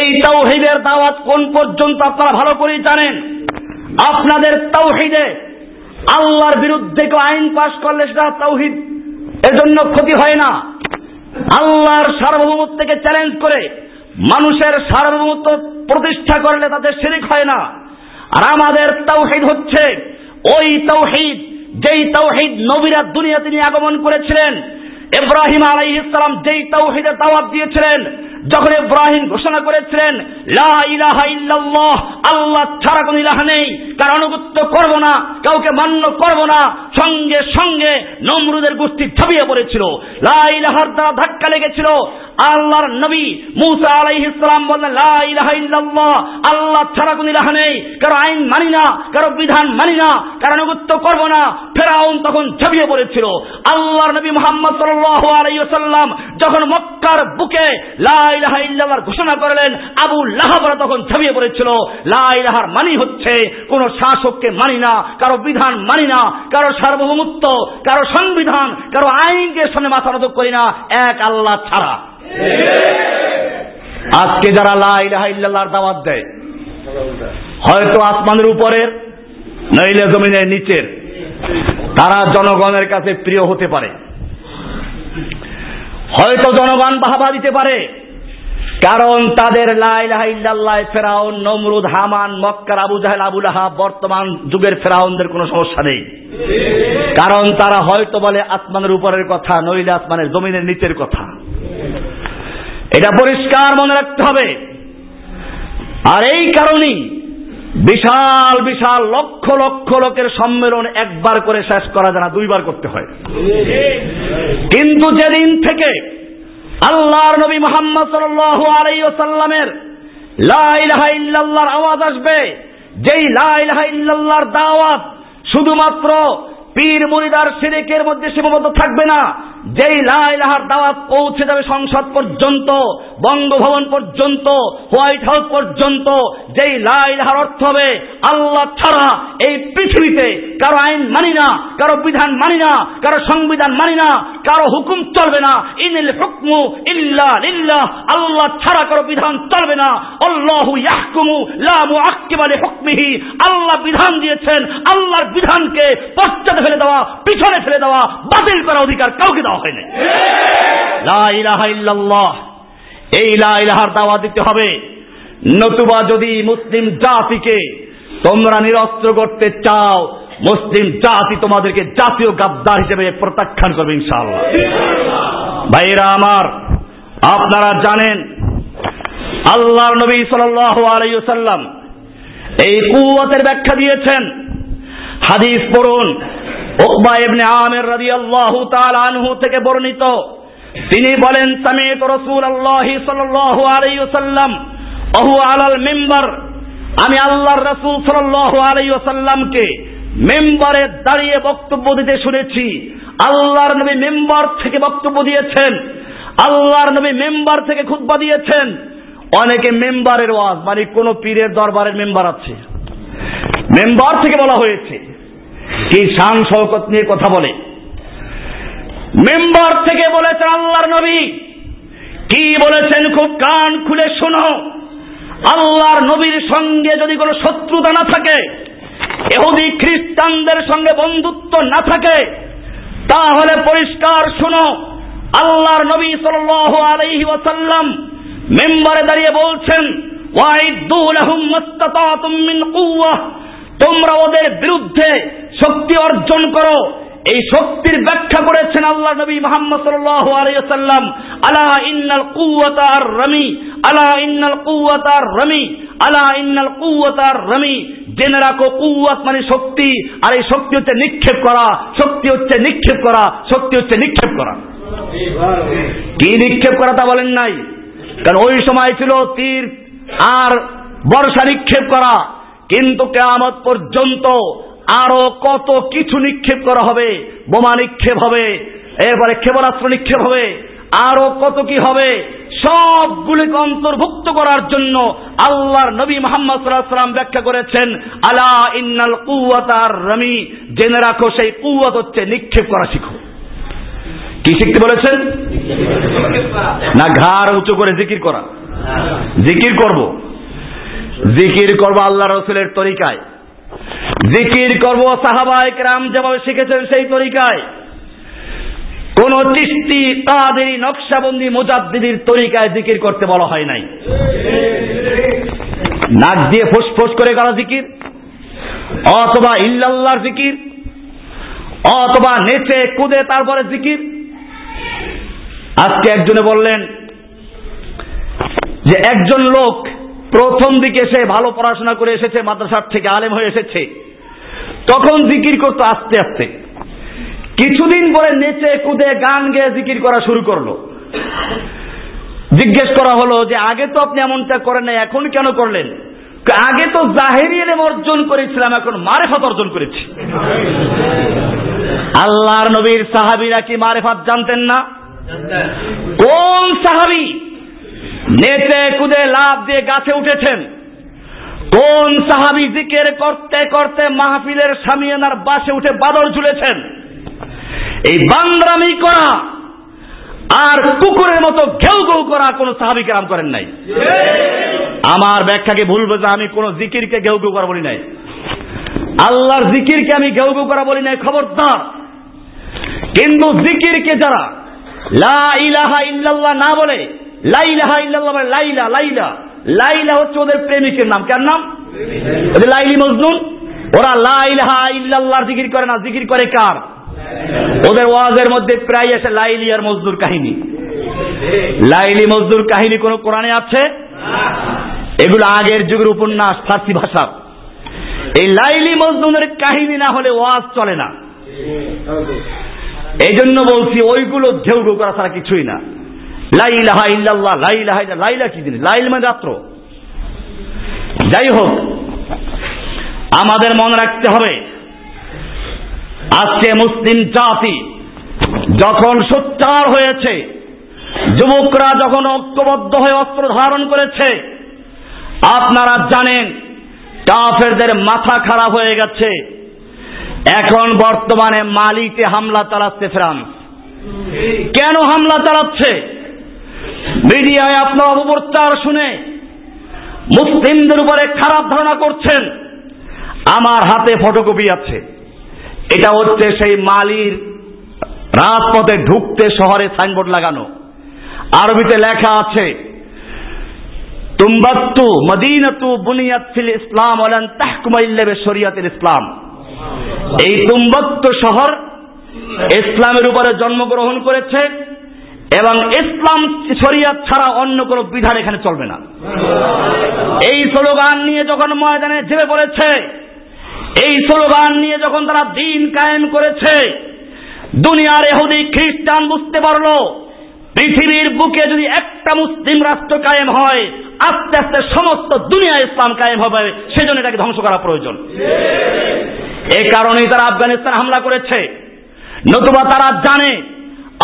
এই তাওহিদের দাওয়াত কোন পর্যন্ত আপনারা ভালো করেই জানেন? আপনাদের তাওহিদে আল্লাহর বিরুদ্ধে কেউ আইন পাশ করলে সেটা তাওহিদ, এজন্য ক্ষতি হয় না। আল্লাহর সার্বভৌমত্বকে চ্যালেঞ্জ করে মানুষের সার্বভৌমত্ব প্রতিষ্ঠা করলে তাদের শিরিক হয় না। আর আমাদের তাওহিদ হচ্ছে, ওই তাওহিদ, যেই তাওহিদ নবীরা দুনিয়া তিনি আগমন করেছিলেন, ইব্রাহিম আলাইহিস সালাম যেই তাওহিদের দাওয়াত দিয়েছিলেন, যখন ইব্রাহিম ঘোষণা করেছিলেন, লা ইলাহা ইল্লাল্লাহ, আল্লাহ ছাড়া কোনো ইলাহা নেই কার অনুগত্য করব না, কাউকে মান্য করব না সঙ্গে সঙ্গে নমরুদের গোষ্ঠী ছাপিয়ে পড়েছিল। লা ইলাহার দ্বারা ধাক্কা লেগেছিল। আল্লাহর নবী মুসা আলাইহিস সালাম বললেন আল্লাহ ছাড়া কোনো ইলাহা নেই। কারও আইন মানি না, কারও বিধান মানি না, কারও অনুগত্য করব না। ফেরাউন তখন ছাপিয়ে পড়েছিল। আল্লাহর নবী মুহাম্মদ সাল্লাল্লাহু আলাইহি ওয়াসাল্লাম যখন মক্কার বুকে লা ইলাহা ইল্লাল্লাহর ঘোষণা করলেন, আবু লাহাবরা তখন ছাপিয়ে পড়েছিল। লা ইলাহার মানি হচ্ছে, কোন শাসককে মানি না, কারও বিধান মানি না, কারও সার্বভৌমত্ব, কারও সংবিধান, কারও আইনকে সামনে মাথা নত করি না, এক আল্লাহ ছাড়া। আজকে যারা লা ইলাহা ইল্লাল্লাহর দাওয়াত দেয়, হয়তো আসমানের উপরের, নইলে জমিনের নিচের, তারা জনগণের কাছে প্রিয় হতে পারে। হয়তো জনগণ বাহাবা দিতে পারে। কারণ তাদের লাইল্লাহ ফেরাউন, নমরুদ, হামান মক্কার আবু জাহেল আবুল আহা বর্তমান যুগের ফেরাউনদের কোনো সমস্যা নেই। কারণ তারা হয়তো বলে আসমানের উপরের কথা, নইলে আসমানের জমিনের নিচের কথা। এটা পরিষ্কার মনে রাখতে হবে। আর এই কারণেই বিশাল বিশাল, লক্ষ লক্ষ লোকের সম্মেলন একবার করে শেষ করা যায় না, দুইবার করতে হয়। কিন্তু যেদিন থেকে আল্লাহর নবী মোহাম্মদ সাল্লাল্লাহু আলাইহি ওয়াসাল্লামের ইল্লাল্লাহর আওয়াজ আসবে। যেই লা ইলাহা ইল্লাল্লাহর দাওয়াত শুধুমাত্র পীর, মুরিদার শিরিকের মধ্যে সীমাবদ্ধ থাকবে না। যেই লাইলাহার দাওয়াত পৌঁছে যাবে সংসদ পর্যন্ত, বঙ্গভবন পর্যন্ত, হোয়াইট হাউস পর্যন্ত, যেই লাইলাহার অর্থ হবে আল্লাহ ছাড়া এই পৃথিবীতে কারও আইন মানি না, কারও বিধান মানি না, কারও সংবিধান মানি না, কারও হুকুম চলবে না। ইনিল হুকমু ইল্লা লিল্লাহ, আল্লাহ ছাড়া কারও বিধান চলবে না। আল্লাহু ইয়াহকুমু লা মুআক্কিবা হুকমিহি আল্লাহ বিধান দিয়েছেন, আল্লাহর বিধানকে পশ্চাতে ফেলে দেওয়া, পিছনে ফেলে দেওয়া, বাতিল করা অধিকার কাউকে দেওয়া হয় নাই এই লা ইলাহার দাওয়া দিতে হবে। নতুবা যদি মুসলিম জাতিকে তোমরা নিরস্ত্র করতে চাও, মুসলিম জাতি তোমাদেরকে জাতীয় গাদ্দার হিসেবে প্রত্যাখ্যান করবে ভাইরা আমার, আপনারা জানেন, আল্লাহর নবী আলাইহি এই কুওয়াতের ব্যাখ্যা দিয়েছেন। হাদিস পড়ুন উকবা ইবনে আমির রাদিয়াল্লাহু তাআলা আনহু থেকে বর্ণিত। তিনি বলেন, সামিত রাসূলুল্লাহ সাল্লাল্লাহু আলাইহি ওয়াসাল্লাম, ওহু আলাল মিম্বার। আমি আল্লাহর রাসূল সাল্লাল্লাহু আলাইহি ওয়াসাল্লামকে মেম্বারে দাঁড়িয়ে বক্তব্য দিতে শুনেছি। আল্লাহর নবী মেম্বার থেকে বক্তব্য দিয়েছেন। আল্লাহর নবী মেম্বার থেকে খুতবা দিয়েছেন। অনেকে মেম্বারের ওয়াজ মানে কোন পীরের দরবারের মেম্বার আছে। মেম্বার থেকে বলা হয়েছে। কি শান শওকত নিয়ে কথা বলে। মেম্বার থেকে বলেছেন আল্লাহর নবী। কি বলেছেন খুব কান খুলে শোনো। আল্লাহর নবীর সঙ্গে যদি কোনো শত্রুতা না থাকে এহুদি খ্রিস্টানদের সঙ্গে বন্ধুত্ব না থাকে, তাহলে পরিষ্কার শোনো, আল্লাহর নবী সাল আলাইহি ওয়াসাল্লাম মেম্বারে দাঁড়িয়ে বলছেন তোমরা ওদের বিরুদ্ধে শক্তি অর্জন করো। এই শক্তির ব্যাখ্যা করেছেন আল্লাহ নবী মোহাম্মদ সাল্লাল্লাহু আলাইহি সাল্লাম আলা ইন্নাল কুওয়াতা রমি আলা ইন্নাল কুওয়াতা রমি আলা ইন্নাল কুওয়াতা আর রামি জেনে রাখো, কুওয়াত মানে শক্তি, আর এই শক্তি হচ্ছে নিক্ষেপ করা। শক্তি হচ্ছে নিক্ষেপ করা, শক্তি হচ্ছে নিক্ষেপ করা। কি নিক্ষেপ করা তা বলেন নাই? কারণ ওই সময় ছিল তীর আর বর্ষা নিক্ষেপ করা। কিন্তু কেয়ামত পর্যন্ত আরও কত কিছু নিক্ষেপ করা হবে, বোমা নিক্ষেপ হবে, এরপরে ক্ষেপণাস্ত্র নিক্ষেপ হবে, আরও কত কি হবে, সবগুলিকে অন্তর্ভুক্ত করার জন্য আল্লাহর নবী মোহাম্মদ সাল্লাম ব্যাখ্যা করেছেন, আলা ইন্নাল কুয়াতার রমি জেনে রাখো সেই কুয়াত হচ্ছে নিক্ষেপ করা শিখো। কি শিখতে বলেছেন? না, ঘাড় উঁচু করে জিকির করা। জিকির করব। জিকির করব আল্লাহ রসুলের তরিকায়। জিকির করব সাহাবায়ক রাম যেভাবে শিখেছেন সেই তরিকায়। কোন চিস্তি তাদের নকশাবন্দি, মোজাদ্দিদির তরিকায় জিকির করতে বলা হয় নাই। নাক দিয়ে ফুসফুস করে গলা জিকির, অথবা ইল্লাল্লাহর জিকির, অথবা নেচে কুদে তারপরে জিকির। আজকে একজনে বললেন যে একজন লোক প্রথম দিকে সে ভালো পড়াশোনা করে এসেছে, মাদ্রাসার থেকে আলেম হয়ে এসেছে। তখন জিকির করতো আস্তে আস্তে। কিছুদিন পরে নেচে কুদে গান গেয়ে জিকির করা শুরু করল। জিজ্ঞেস করা হলো যে, আগে তো আপনি এমনটা করেন নাই, এখন কেন করলেন? আগে তো জাহেরি এলেম অর্জন করেছিলাম, এখন মারেফাত অর্জন করেছি। আল্লাহর নবীর সাহাবিরা কি মারেফাত জানতেন না? কোন সাহাবি নেচে কুদে লাভ দিয়ে গাছে উঠেছেন। কোন সাহাবি জিকের করতে করতে মাহফিলের সামিয়ানার বাসে উঠে বাদল ঝুলেছেন? এই বান্দরামি করা আর কুকুরের মতো ঘেউ ঘেউ করা কোন সাহাবি কাম করেন নাই। আমার ব্যাখ্যাকে ভুল বোঝা, আমি কোন জিকিরকে ঘেউ ঘেউ করা বলি নাই। আল্লাহর জিকিরকে আমি ঘেউ ঘেউ করা বলি নাই, খবরদার। কিন্তু জিকিরকে যারা লা ইলাহা ইল্লাল্লাহ না বলে লাইলাহা ইল্লাল্লাহ বলে লাইলা লাইলা লাইলা হচ্ছে ওদের প্রেমিকের নাম। কার নাম? লাইলি মজনুন। ওরা লাইলাহা ইল্লাল্লাহর জিকির করে না। জিকির করে কার? ওদের ওয়াজের মধ্যে প্রায় এসে লাইলি আর মজদুর কাহিনী। লাইলি মজদুর কাহিনী কোন কোরআনে আছে? এগুলো আগের যুগের উপন্যাস, ফার্সি ভাষা। এই লাইলি মজদুরের কাহিনী না হলে ওয়াজ চলে না। এই জন্য বলছি, ওইগুলো ঢেউ করা ছাড়া কিছুই না। লাইলাহা ইল্লাল্লাহ লাইলাহা লাইলা কি জিনিস লাইল মানে রাত্র যাই হোক, আমাদের মনে রাখতে হবে, আজকে মুসলিম জাতি যখন সোচ্চার হয়েছে, যুবকরা যখন ঐক্যবদ্ধ হয়ে অস্ত্র ধারণ করেছে, আপনারা জানেন কাফেরদের মাথা খারাপ হয়ে গেছে। এখন বর্তমানে মালিকে হামলা চালাচ্ছে ফ্রান্স কেন হামলা চালাচ্ছে? মিডিয়ায় আপনার অপপ্রচার শুনে মুসলিমদের উপরে খারাপ ধারণা করছেন। আমার হাতে ফটোকপি আছে। এটা হচ্ছে সেই মালির রাজপথে ঢুকতে শহরে সাইনবোর্ড লাগানো। আরবিতে লেখা আছে, তুম্বাত্তু মদিনাতু বুনিয়াত ফিল ইসলাম ওয়ালান তাহকুমা ইল্লা বিশরিয়াতিল ইসলাম। এই তুম্বাত্তু শহর ইসলামের উপরে জন্মগ্রহণ করেছে। এবং ইসলাম শরিয়াত ছাড়া অন্য কোন বিধান এখানে চলবে না। এই স্লোগান নিয়ে যখন ময়দানে জেবে পড়েছে, এই স্লোগান নিয়ে যখন তারা দিন কায়েম করেছে, দুনিয়ার এহুদি খ্রিস্টান বুঝতে পারল, পৃথিবীর বুকে যদি একটা মুসলিম রাষ্ট্র কায়েম হয়, আস্তে আস্তে সমস্ত দুনিয়া ইসলাম কায়েম হবে, সেজন্য এটাকে ধ্বংস করা প্রয়োজন। এ কারণেই তারা আফগানিস্তান হামলা করেছে। নতুবা তারা জানে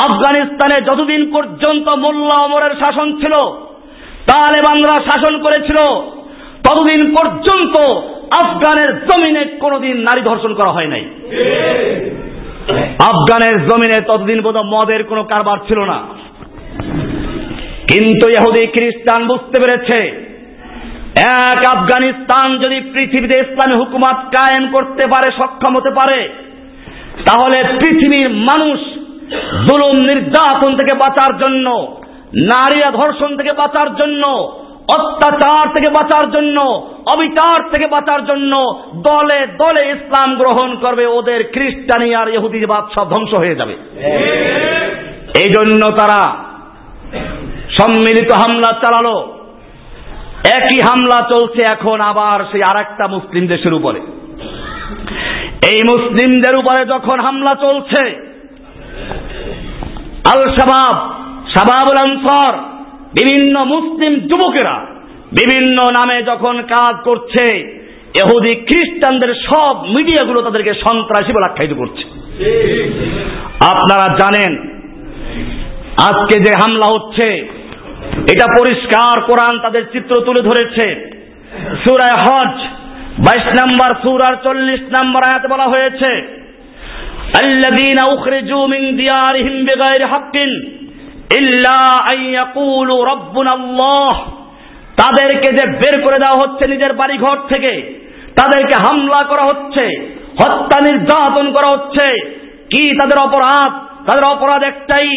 আফগানিস্তানে যতদিন পর্যন্ত মোল্লা অমরের শাসন ছিল, তালেবানরা শাসন করেছিল, ততদিন পর্যন্ত আফগানের জমিনে কোনোদিন নারী ধর্ষণ করা হয় নাই। আফগানের জমিনে ততদিন বোধ মদের কোনো কারবার ছিল না। কিন্তু ইহুদি খ্রিস্টান বুঝতে পেরেছে, এক আফগানিস্তান যদি পৃথিবীতে ইসলামী হুকুমাত কায়েম করতে পারে, সক্ষম হতে পারে, তাহলে পৃথিবীর মানুষ জুলুম নির্যাতন থেকে বাঁচার জন্য নারীরা ধর্ষণ থেকে বাঁচার জন্য, অত্যাচার থেকে বাঁচার জন্য, অবিচার থেকে বাঁচার জন্য দলে দলে ইসলাম গ্রহণ করবে, ওদের খ্রিস্টানি আর ইহুদিবাদ সব ধ্বংস হয়ে যাবে। এই জন্য তারা সম্মিলিত হামলা চালালো। একই হামলা চলছে এখন আবার সেই আর একটা মুসলিম দেশের উপরে। এই মুসলিমদের উপরে যখন হামলা চলছে আল শাবাব শাবাবুল আনসার, বিভিন্ন মুসলিম যুবকেরা বিভিন্ন নামে যখন কাজ করছে এহুদি খ্রিস্টানদের সব মিডিয়াগুলো তাদেরকে সন্ত্রাসী বলে আখ্যায়িত করছে। আপনারা জানেন, আজকে যে হামলা হচ্ছে, এটা পরিষ্কার কোরআন তাদের চিত্র তুলে ধরেছে। সুরায় হজ, বাইশ নম্বর সুরার চল্লিশ নম্বর আয়াতে বলা হয়েছে الذين أخرجوا من ديارهم بغير حق إلا أن يقولوا ربنا الله তাদেরকে যে বের করে দেওয়া হচ্ছে নিজের বাড়ি ঘর থেকে তাদেরকে হামলা করা হচ্ছে হত্যা নির্যাতন করা হচ্ছে কি তাদের অপরাধ তাদের অপরাধ একটাই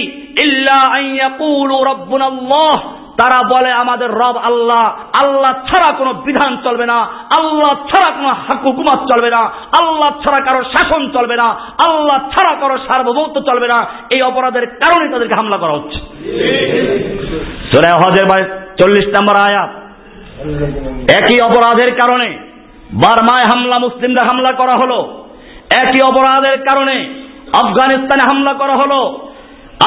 ইল্লা আইয়াকুলু রব্বুনাল্লাহ তারা বলে, আমাদের রব আল্লাহ আল্লাহ ছাড়া কোনো বিধান চলবে না। আল্লাহ ছাড়া কোনো হুকুমত চলবে না। আল্লাহ ছাড়া কারও শাসন চলবে না। আল্লাহ ছাড়া কারও সার্বভৌমত্ব চলবে না। এই অপরাধের কারণে তাদেরকে হামলা করা হচ্ছে। হজের চল্লিশ নম্বর আয়াত। একই অপরাধের কারণে বার্মায় হামলা, মুসলিমরা হামলা করা হলো। একই অপরাধের কারণে আফগানিস্তানে হামলা করা হলো।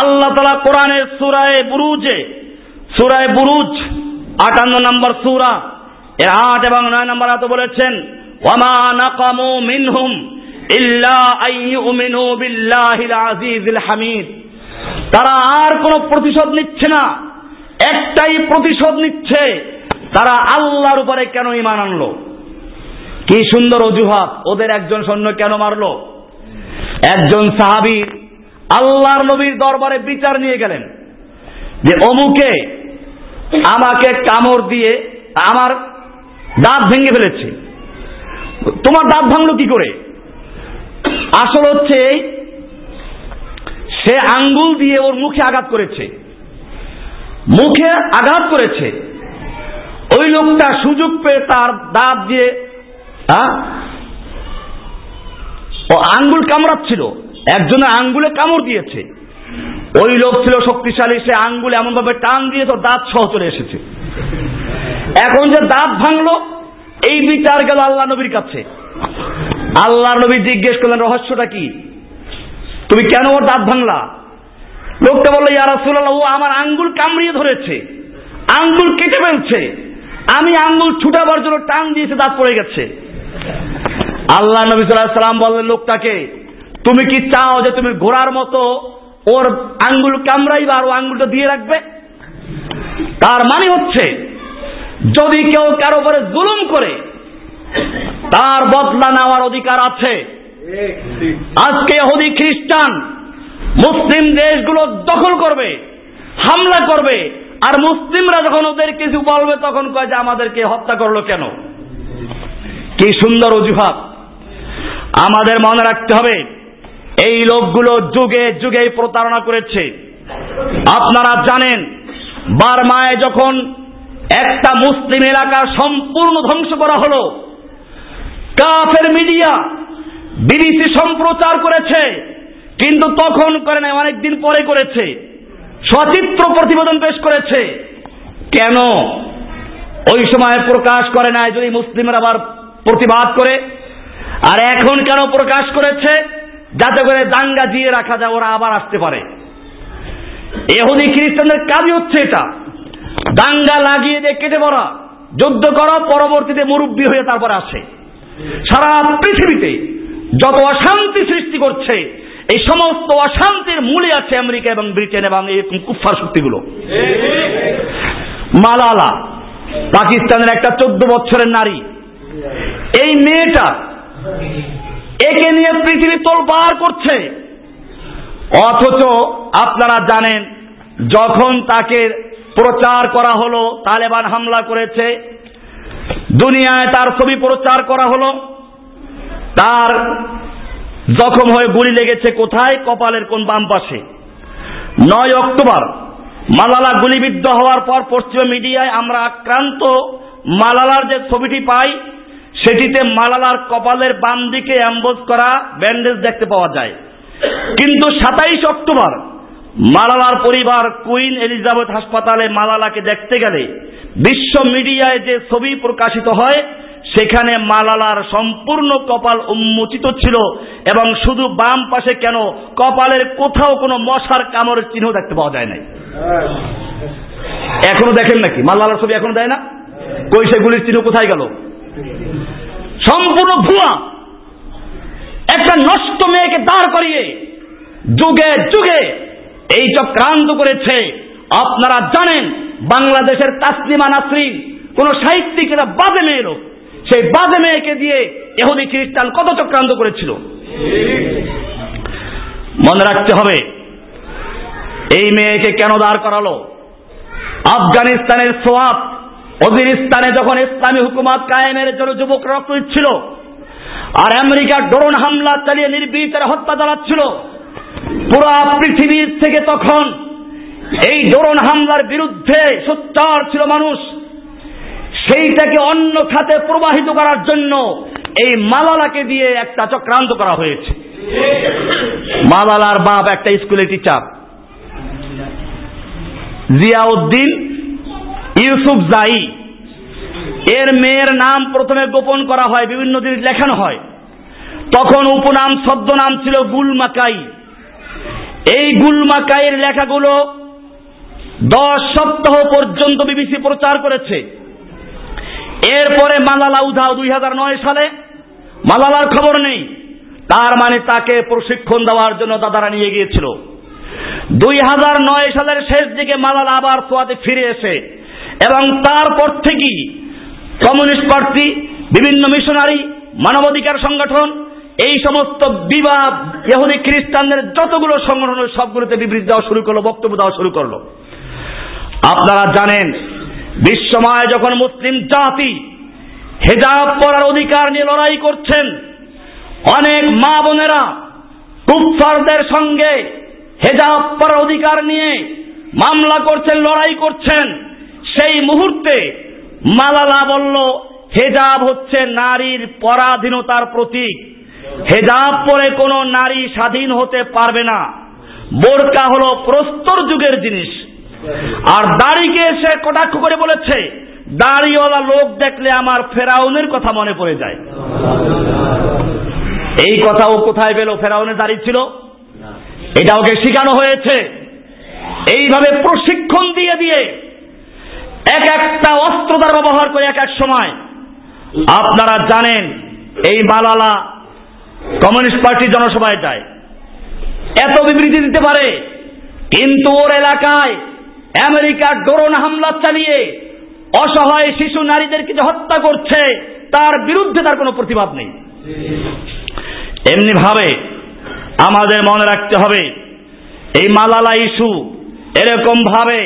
আল্লাহ তালা কোরআনের সুরায় বুরুজে সুরায় বুরুজ, আটান্ন নম্বর সুরা। এর আট এবং নয় নম্বর এত বলেছেন, ওয়ামা নাকামু মিনহুম ইল্লা আইয়ুমিনু বিল্লাহিল আজিজিল হামিদ। তারা আর কোনো প্রতিশোধ নিচ্ছে না। একটাই প্রতিশোধ নিচ্ছে, তারা আল্লাহর উপরে কেন ইমান আনলো? কি সুন্দর অজুহাত, ওদের একজন সৈন্য কেন মারলো? একজন সাহাবি আল্লাহর নবীর দরবারে বিচার নিয়ে গেলেন যে অমুকে আমাকে কামড় দিয়ে আমার দাঁত ভেঙে ফেলেছে। তোমার দাঁত ভাঙলো কি করে? আসল হচ্ছে সে আঙ্গুল দিয়ে ওর মুখে আঘাত করেছে। মুখে আঘাত করেছে। ওই লোকটা সুযোগ পেয়ে তার দাঁত দিয়ে ও আঙ্গুল কামড়াচ্ছিল। একজনের আঙ্গুলে কামড় দিয়েছে। ওই লোক ছিল শক্তিশালী, সে আঙ্গুল এমন ভাবে টান দিয়ে তো দাঁত সহ চলে এসেছে। এখন যে দাঁত ভাঙলো, এই বিচার গেল আল্লাহ নবীর কাছে। আল্লাহ নবী জিজ্ঞেস করলেন, রহস্যটা কি? তুমি কেন ওর দাঁত ভাঙলা? লোকটা বলল সুল্লাহ ও আমার আঙ্গুল কামড়িয়ে ধরেছে, আঙ্গুল কেটে ফেলছে, আমি আঙ্গুল ছুটাবার জন্য টান দিয়েছে দাঁত পড়ে গেছে। আল্লাহ নবী সাল্লাহ সাল্লাম বললেন, লোকটাকে, তুমি কি চাও যে তুমি ঘোড়ার মতো ওর আঙ্গুল কামড়াইবা আর ও আঙ্গুলটা দিয়ে রাখবে। তার মানে হচ্ছে, যদি কেউ কারও উপরে জুলুম করে, তার বদলা নেওয়ার অধিকার আছে। আজকে হদি খ্রিস্টান মুসলিম দেশগুলো দখল করবে, হামলা করবে, আর মুসলিমরা যখন ওদের কিছু বলবে, তখন কয় যে আমাদেরকে হত্যা করল কেন? কি সুন্দর অজুহাত। আমাদের মনে রাখতে হবে এই লোকগুলো যুগে যুগে প্রতারণা করেছে। আপনারা জানেন, বারমায় যখন একটা মুসলিম এলাকা সম্পূর্ণ ধ্বংস করা হলো, কাফের মিডিয়া বিদেশি সম্প্রচার করেছে, কিন্তু তখন করে নাই অনেকদিন পরে করেছে। সচিত্র প্রতিবেদন পেশ করেছে। কেন? ওই সময় প্রকাশ করে নাই যদি মুসলিমরা আবার প্রতিবাদ করে। আর এখন কেন প্রকাশ করেছে? যাতে করে দাঙ্গা জিয়ে রাখা যায়, ওরা আবার আসতে পারে। এহুদি খ্রিস্টানদের কাজই হচ্ছে এটা। দাঙ্গা লাগিয়ে দিয়ে কেটে পড়া যুদ্ধ করা, পরবর্তীতে মুরব্বী হয়ে তারপরে আসে। সারা পৃথিবীতে যত অশান্তি সৃষ্টি করছে, এই সমস্ত অশান্তির মূলে আছে আমেরিকা এবং ব্রিটেন এবং এই কুফার শক্তিগুলো। মালালা, পাকিস্তানের একটা চোদ্দ বছরের নারী। এই মেয়েটা একে নিয়ে পৃথিবী তোলপাড় করছে। অথচ আপনারা জানেন, যখন তাকে প্রচার করা হলো, তালেবান হামলা করেছে, দুনিয়ায় তার ছবি প্রচার করা হলো, তার জখম হয়ে গুলি লেগেছে কোথায়? কপালের কোন বাম পাশে। নয় অক্টোবর, মালালা গুলিবিদ্ধ হওয়ার পর পশ্চিম মিডিয়ায় আমরা আক্রান্ত। মালালার যে ছবিটি পাই সেটিতে মালালার কপালের বাম দিকে অ্যাম্বোজ করা ব্যান্ডেজ দেখতে পাওয়া যায়। কিন্তু সাতাইশ অক্টোবর মালালার পরিবার কুইন এলিজাবেথ হাসপাতালে মালালাকে দেখতে গেলে বিশ্ব মিডিয়ায় যে ছবি প্রকাশিত হয়, সেখানে মালালার সম্পূর্ণ কপাল উন্মোচিত ছিল এবং শুধু বাম পাশে কেন কপালের কোথাও কোনো মশার কামড়ের চিহ্ন দেখতে পাওয়া যায় নাই। এখনও দেখেন নাকি? মালালার ছবি এখনও দেয় না? কই চিহ্ন কোথায় গেল? সম্পূর্ণ ভুয়া। একটা নষ্ট মেয়েকে দাঁড় করিয়ে যুগে যুগে এই চক্রান্ত করেছে। আপনারা জানেন, বাংলাদেশের তাসলিমা নাসরিন কোন সাহিত্যিক এটা বাজে মেয়ে লোক। সেই বাজে মেয়েকে দিয়ে এহুদি খ্রিস্টান কত চক্রান্ত করেছিল? মনে রাখতে হবে, এই মেয়েকে কেন দাঁড় করালো? আফগানিস্তানের সোয়াব অজিরিস্তানে যখন ইসলামী হুকুমত কায়েমের জন্য যুবক রক্ত দিচ্ছিল, আর আমেরিকার ড্রোন হামলা চালিয়ে নির্বিচারে হত্যা চালাচ্ছিল, পুরো পৃথিবীর থেকে তখন এই ড্রোন হামলার বিরুদ্ধে সোচ্চার ছিল মানুষ। সেইটাকে অন্য খাতে প্রবাহিত করার জন্য এই মালালাকে দিয়ে একটা চক্রান্ত করা হয়েছে। মালালার বাপ একটা স্কুলের টিচার। জিয়াউদ্দিন ইউসুফ জাই, এর মেয়ের নাম প্রথমে গোপন করা হয়, বিভিন্ন জিনিস লেখানো হয়। তখন উপনাম নাম ছিল গুলমাকাই। এই গুলমাকাইয়ের লেখাগুলো দশ সপ্তাহ পর্যন্ত বিবিসি প্রচার করেছে। এরপরে মালালা উধাও দুই হাজার নয় সালে মালালার খবর নেই। তার মানে তাকে প্রশিক্ষণ দেওয়ার জন্য দাদারা নিয়ে গিয়েছিল। দুই হাজার নয় সালের শেষ দিকে মালালা আবার সোয়াতে ফিরে এসে এবং তারপর থেকেই কমিউনিস্ট পার্টি বিভিন্ন মিশনারি, মানবাধিকার সংগঠন, এই সমস্ত বিবাদ, ইহুদি খ্রিস্টানদের যতগুলো সংগঠন সবগুলোতে বিবৃতি দেওয়া শুরু করল, বক্তব্য দেওয়া শুরু করল। আপনারা জানেন, বিশ্বময় যখন মুসলিম জাতি হেজাব পরার অধিকার নিয়ে লড়াই করছেন, অনেক মা বোনেরা কুফারদের সঙ্গে হেজাব পরার অধিকার নিয়ে মামলা করছেন, লড়াই করছেন। সেই মুহূর্তে মালালা বলল, হেজাব হচ্ছে নারীর পরাধীনতার প্রতীক। হেজাব পরে কোনো নারী স্বাধীন হতে পারবে না। বোরকা হলো প্রস্তর যুগের জিনিস। আর দাড়িকে সে কটাক্ষ করে বলেছে, দাড়িওয়ালা লোক দেখলে আমার ফেরাউনের কথা মনে পড়ে যায়। এই কথা ও কোথায় পেল ফেরাউনের দাড়ি ছিল? এটা ওকে শিখানো হয়েছে। এইভাবে প্রশিক্ষণ দিয়ে দিয়ে এক একটা অস্ত্র তার ব্যবহার করে এক এক সময়। আপনারা জানেন, এই মালালা কমিউনিস্ট পার্টির জনসভায় যায়। এত বিবৃতি দিতে পারে, কিন্তু ওর এলাকায় আমেরিকার ড্রোন হামলা চালিয়ে অসহায় শিশু নারীদেরকে যে হত্যা করছে, তার বিরুদ্ধে তার কোনো প্রতিবাদ নেই। এমনি ভাবে আমাদের মনে রাখতে হবে, এই মালালা ইস্যু এরকম ভাবে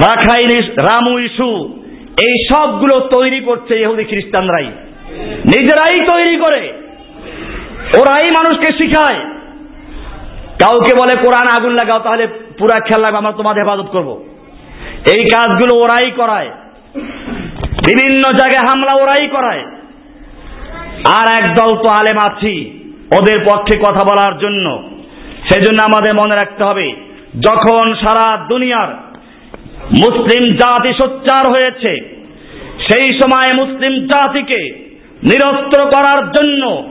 রাখাইন রামু ইস্যু এই সবগুলো তৈরি করছে ইহুদি খ্রিস্টানরাই। নিজেরাই তৈরি করে। ওরাই মানুষকে শিখায়। কাউকে বলে, কোরআন আগুন লাগাও, তাহলে পুরা খেয়াল লাগবে আমরা তোমাদের হেফাজত করব। এই কাজগুলো ওরাই করায়। বিভিন্ন জায়গায় হামলা ওরাই করায়। আর একদল তো আলেম আছি, ওদের পক্ষে কথা বলার জন্য। সেজন্য আমাদের মনে রাখতে হবে, যখন সারা দুনিয়ার মুসলিম জাতি সোচ্চার হয়েছে। সেই সময় মুসলিম জাতিকে নিরস্ত্র করার জন্য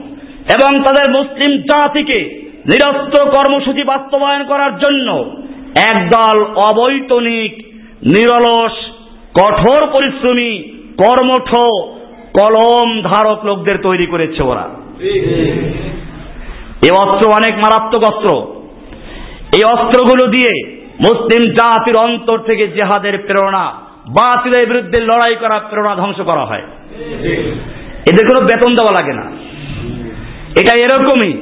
এবং তাদের মুসলিম জাতিকে নিরস্ত্র কর্মসূচি বাস্তবায়ন করার জন্য একদল অবৈতনিক, নিরলস, কঠোর পরিশ্রমী, কর্মঠ কলম ধারক লোকদের তৈরি করেছে ওরা। এ অস্ত্র অনেক মারাত্মক অস্ত্র। এই অস্ত্রগুলো দিয়ে মুসলিম জাতির অন্তর থেকে জেহাদের প্রেরণা, বাতিলের বিরুদ্ধে লড়াই করা প্রেরণা ধ্বংস করা হয়। এদের কোনো বেতন দেওয়া লাগে না। এটা এরকমই।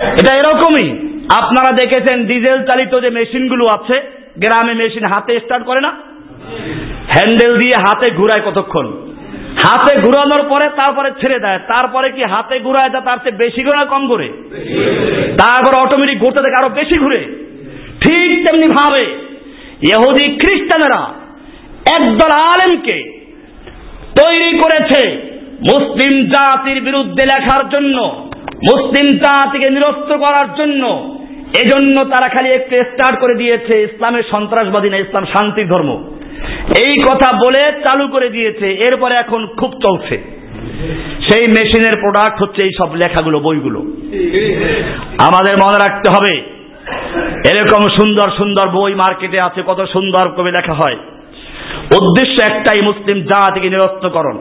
এটা এরকমই। আপনারা দেখেছেন ডিজেল চালিত যে মেশিনগুলো আছে, গ্রামে মেশিন হাতে স্টার্ট করে না? হ্যান্ডেল দিয়ে হাতে ঘুরায় কতক্ষণ? হাতে ঘুরানোর পরে তারপরে ছেড়ে দেয়। তারপরে কি হাতে ঘুরায় তার চেয়ে বেশি ঘোরা কম করে তারপর অটোমেটিক ঘুরতে দেখে আরও বেশি ঘুরে। ঠিক তেমনি ভাবে ইহুদি খ্রিস্টানেরা একদল আলেমকে তৈরি করেছে মুসলিম জাতির বিরুদ্ধে লেখার জন্য, মুসলিম জাতিকে নিরস্ত করার জন্য। এজন্য তারা খালি একটু স্টার্ট করে দিয়েছে ইসলামের সন্ত্রাসবাদী না, ইসলাম শান্তির ধর্ম। এই কথা বলে চালু করে দিয়েছে, এরপরে এখন খুব চলছে। সেই মেশিনের প্রোডাক্ট হচ্ছে এই সব লেখাগুলো, বইগুলো। আমাদের মনে রাখতে হবে এরকম সুন্দর সুন্দর বই মার্কেটে আছে, কত সুন্দর কবি লেখা হয়। উদ্দেশ্য একটাই, মুসলিম জাতিকে নিরস্তকরণ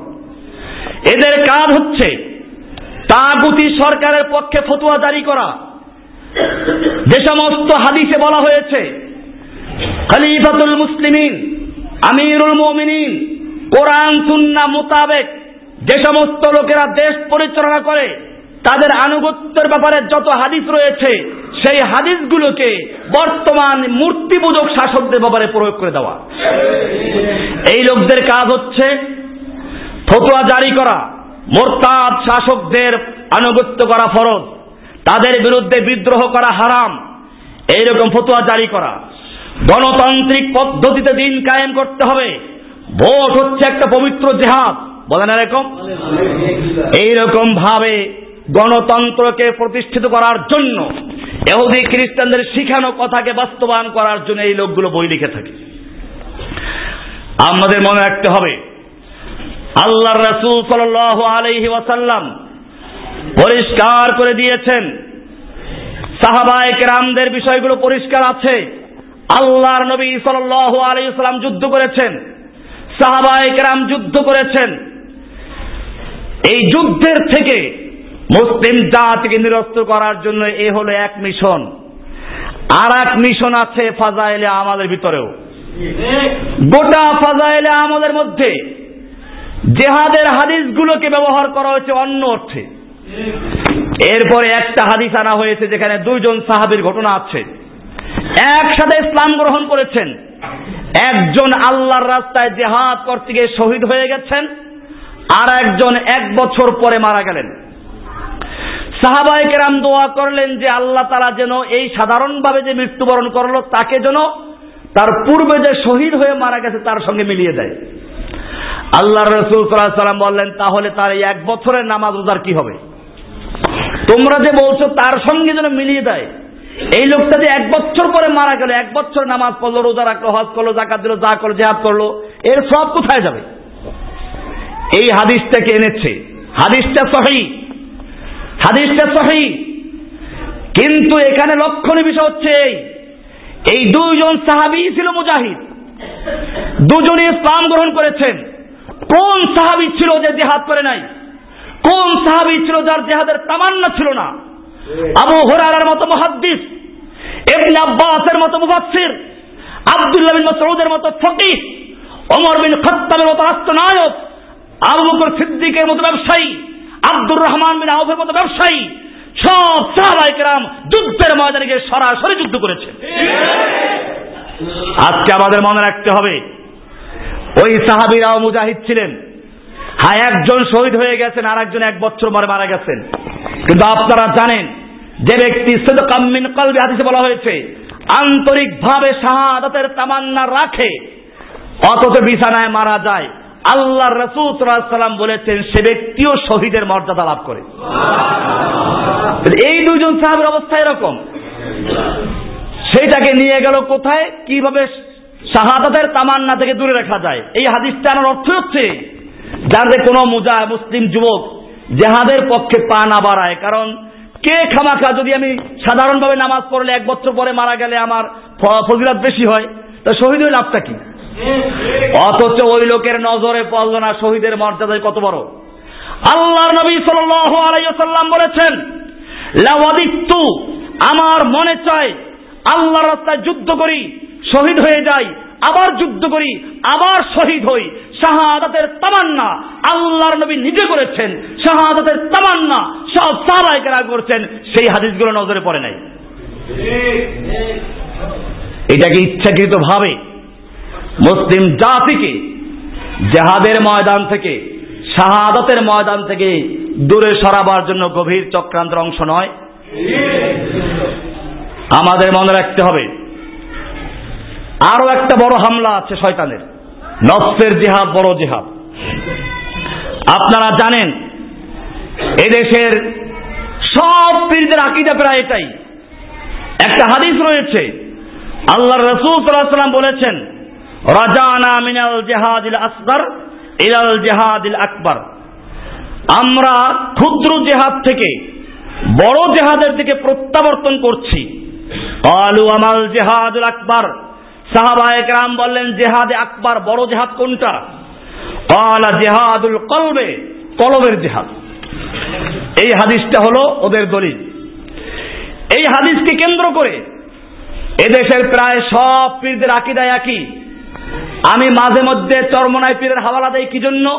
এদের কাজ হচ্ছে তাগুতি সরকারের পক্ষে ফতুয়া জারি করা। যে সমস্ত হাদিসে বলা হয়েছে, খলিফাতুল মুসলিমিন, আমিরুল মোমিনিন, কোরআন, সুন্না মোতাবেক যে সমস্ত লোকেরা দেশ পরিচালনা করে, তাদের আনুগত্যের ব্যাপারে যত হাদিস রয়েছে সেই হাদিসগুলোকে বর্তমান মূর্তি পূজক শাসকদের ব্যাপারে প্রয়োগ করে দেওয়া। এই লোকদের কাজ হচ্ছে ফতোয়া জারি করা, মোরতাদ শাসকদের আনুগত্য করা ফরজ, তাদের বিরুদ্ধে বিদ্রোহ করা হারাম, এইরকম ফতোয়া জারি করা। গণতান্ত্রিক পদ্ধতিতে দিন কায়েম করতে হবে। ভোট হচ্ছে একটা পবিত্র জেহাদ। বলেন এরকম? এইরকম ভাবে গণতন্ত্রকে প্রতিষ্ঠিত করার জন্য এহুদি খ্রিস্টানদের শিখানো কথাকে বাস্তবায়ন করার জন্য এই লোকগুলো বই লিখে থাকে। আমাদের মনে রাখতে হবে আল্লাহ রসুল সাল আলহি ওয়াসাল্লাম পরিষ্কার করে দিয়েছেন সাহাবায়ক রামদের বিষয়গুলো পরিষ্কার আছে, আল্লাহর নবী সাল আলহি সাল্লাম যুদ্ধ করেছেন সাহাবায়ক রাম যুদ্ধ করেছেন। এই যুদ্ধের থেকে মুসলিম জাতিকে নিরস্ত করার জন্য এ হলো এক মিশন। আর এক মিশন আছে ফাজাইলে আমাদের ভিতরেও। গোটা ফাজাইলে আমাদের মধ্যে জেহাদের হাদিসগুলোকে ব্যবহার করা হয়েছে অন্য অর্থে। এরপরে একটা হাদিস আনা হয়েছে যেখানে দুইজন সাহাবির ঘটনা আছে। একসাথে ইসলাম গ্রহণ করেছেন। একজন আল্লাহর রাস্তায় জেহাদ করতে গিয়ে শহীদ হয়ে গেছেন। আর একজন এক বছর পরে মারা গেলেন। সাহাবাইকেরাম দোয়া করলেন যে আল্লাহ তারা যেন এই সাধারণভাবে যে মৃত্যুবরণ করল, তাকে যেন তার পূর্বে যে শহীদ হয়ে মারা গেছে তার সঙ্গে মিলিয়ে দেয়। আল্লাহ রসুল সাল্লাম বললেন, তাহলে তার এই এক বছরের নামাজ রোজার কি হবে? তোমরা যে বলছো তার সঙ্গে যেন মিলিয়ে দেয়, এই লোকটা যে এক বছর পরে মারা গেল, এক বছর নামাজ পড়ল, রোজা রাখল, হজ করল জাকাত দিল, যা করল, জেহাদ করল, এর সব কোথায় যাবে? এই হাদিসটাকে এনেছে? হাদিসটা সহি। হাদিসটা সহি। কিন্তু এখানে লক্ষণীয় বিষয় হচ্ছে এই। দুইজন সাহাবি ছিল মুজাহিদ। দুজনই ইসলাম গ্রহণ করেছেন। কোন সাহাবি ছিল যে জেহাদ করে নাই? কোন সাহাবি ছিল যার জেহাদের তামান্না ছিল না? আবু হরার মতো মহাদ্দিস এবনে আব্বাসের মতো মুফাসসির, আব্দুল্লাহ বিন মাসউদের মতো ফকিহ, ওমর বিন খাত্তাবের মতো রাষ্ট্রনায়ক আবু বকর সিদ্দিকের মতো ব্যবসায়ী আব্দুর রহমান বিন আউফের মতো ব্যবসায়ী সব সাহাবাইকেরাম যুদ্ধের ময়দানে গিয়ে সরাসরি যুদ্ধ করেছে। আজকে আমাদের মনে রাখতে হবে, ওই সাহাবিরাও মুজাহিদ ছিলেন। হ্যাঁ একজন শহীদ হয়ে গেছেন আর একজন এক বছর পরে মারা গেছেন। কিন্তু আপনারা জানেন, যে ব্যক্তি কাম্মিন কলবে হাদিসে বলা হয়েছে, আন্তরিকভাবে শাহাদাতের তামান্না রাখে, অথচ বিছানায় মারা যায়। আল্লাহ রসুল সাল্লাম বলেছেন, সে ব্যক্তিও শহীদের মর্যাদা লাভ করে। এই দুজন সাহাবের অবস্থা এরকম। সেইটাকে নিয়ে গেল কোথায়? কীভাবে শাহাদাতের তামান্না থেকে দূরে রাখা যায়? এই হাদিসটা আমার অর্থ হচ্ছে যাদের কোনো মুজা মুসলিম যুবক জেহাদের পক্ষে পা না বাড়ায়। কারণ কে খামাখা যদি আমি সাধারণভাবে নামাজ পড়লে এক বছর পরে মারা গেলে আমার ফজিলত বেশি হয়, তা শহীদ হয়ে লাভটা কি? অথচ ওই লোকের নজরে পড়ল না শহীদের মর্যাদায় কত বড়। আল্লাহ নবী সাল্লাম বলেছেন লাওয়াদিত্তু আমার মনে চায় আল্লাহর রাস্তায় যুদ্ধ করি শহীদ হয়ে যাই আবার যুদ্ধ করি আবার শহীদ হই। শাহাদাতের তামান্না আল্লাহর নবী নিজে করেছেন শাহাদাতের তামান্না সব সাহাবাহিকেরা করছেন সেই হাদিসগুলো নজরে পড়ে নাই। এটাকে ইচ্ছাকৃত ভাবে মুসলিম জাতিকে জেহাদের ময়দান থেকে, শাহাদতের ময়দান থেকে দূরে সরাবার জন্য গভীর চক্রান্তের অংশ নয়। আমাদের মনে রাখতে হবে, আরও একটা বড় হামলা আছে শয়তানের। নফসের জেহাদ বড় জেহাদ। আপনারা জানেন, এদেশের সব পীরদের আকিদা প্রায় এটাই। একটা হাদিস রয়েছে আল্লাহ রসুল সাল্লাহ সাল্লাম বলেছেন রাজানা মিনাল জেহাদিল আসগর ইলাল জেহাদিল আকবর। আমরা ক্ষুদ্র জেহাদ থেকে বড় জেহাদের দিকে প্রত্যাবর্তন করছি। আলু আমাল জেহাদুল আকবর। সাহাবায়ক রাম বললেন, জেহাদে আকবর বড় জেহাদ কোনটা? আলা জেহাদুল কলবে, কলবের জেহাদ। এই হাদিসটা হলো ওদের দলিল। এই হাদিসকে কেন্দ্র করে এদেশের প্রায় সব পীরদের আকিদায় একই। আমি মাঝে মধ্যে চরমনায় পীরের হাওয়ালা দেয় কি জন্য?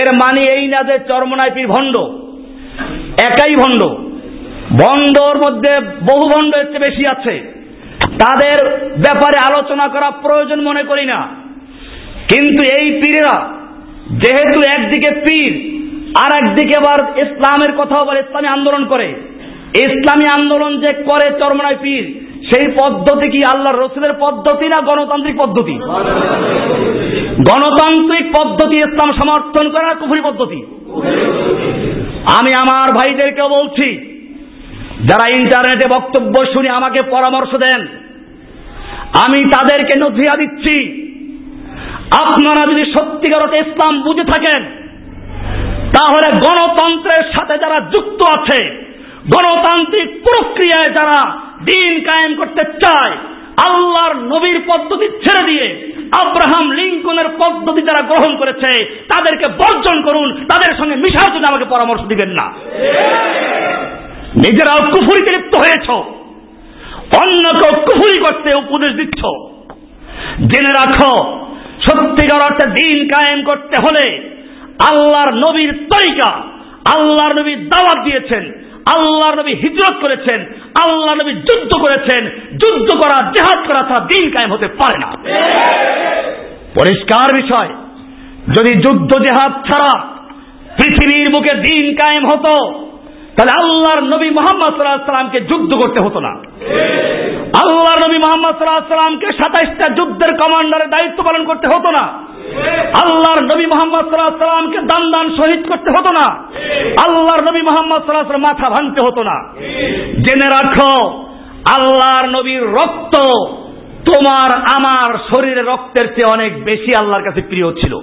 এর মানে এই না যে চরমনায় পীর ভণ্ড। একাই ভণ্ড। ভণ্ডর মধ্যে বহু ভণ্ড এর বেশি আছে। তাদের ব্যাপারে আলোচনা করা প্রয়োজন মনে করি না। কিন্তু এই পীরেরা, যেহেতু একদিকে পীর আর একদিকে আবার ইসলামের কথাও বলে, ইসলামী আন্দোলন করে। ইসলামী আন্দোলন যে করে চরমনায় পীর সেই পদ্ধতি কি আল্লাহ রসুলের পদ্ধতি না গণতান্ত্রিক পদ্ধতি? গণতান্ত্রিক পদ্ধতি ইসলাম সমর্থন করা কুফুরি পদ্ধতি। আমি আমার ভাইদেরকে বলছি, যারা ইন্টারনেটে বক্তব্য শুনে আমাকে পরামর্শ দেন, আমি তাদেরকে নথিয়া দিচ্ছি, আপনারা যদি সত্যিকার ইসলাম বুঝে থাকেন, তাহলে গণতন্ত্রের সাথে যারা যুক্ত আছে, গণতান্ত্রিক প্রক্রিয়ায় যারা দিন কায়েম করতে চায়। আল্লাহর নবীর পদ্ধতি ছেড়ে দিয়ে আব্রাহাম লিঙ্কনের পদ্ধতি যারা গ্রহণ করেছে, তাদেরকে বর্জন করুন, তাদের সঙ্গে মিশার জন্য আমাকে পরামর্শ দিবেন না। নিজেরাও কুফুরিতে লিপ্ত হয়েছ। অন্যকেও কুফুরি করতে উপদেশ দিচ্ছ। জেনে রাখো, সত্যিকার অর্থে দিন কায়েম করতে হলে আল্লাহর নবীর তরিকা, আল্লাহর নবী দাওয়াত দিয়েছেন, আল্লাহর নবী হিজরত করেছেন আল্লাহ নবী যুদ্ধ করেছেন। যুদ্ধ করা, জেহাদ করা তা দিন কায়েম হতে পারে না। পরিষ্কার বিষয়, যদি যুদ্ধ, জেহাদ ছাড়া পৃথিবীর মুখে দিন কায়েম হতো, তাহলে আল্লাহর নবী মোহাম্মদ সাল্লাহ সাল্লামকে যুদ্ধ করতে হতো না। আল্লাহর নবী মোহাম্মদ সাল্লাহ সাল্লামকে সাতাইশটা যুদ্ধের কমান্ডারের দায়িত্ব পালন করতে হতো না। আল্লাহর নবী মোহাম্মদ সাল্লাহ সাল্লামকে দান দান শহীদ করতে হতো না। আল্লাহর নবী মোহাম্মদ সাল্লাহ মাথা ভাঙতে হতো না। জেনে রাখো, আল্লাহর নবীর রক্ত তোমার আমার শরীরের রক্তের চেয়ে অনেক বেশি আল্লাহর কাছে প্রিয় ছিল।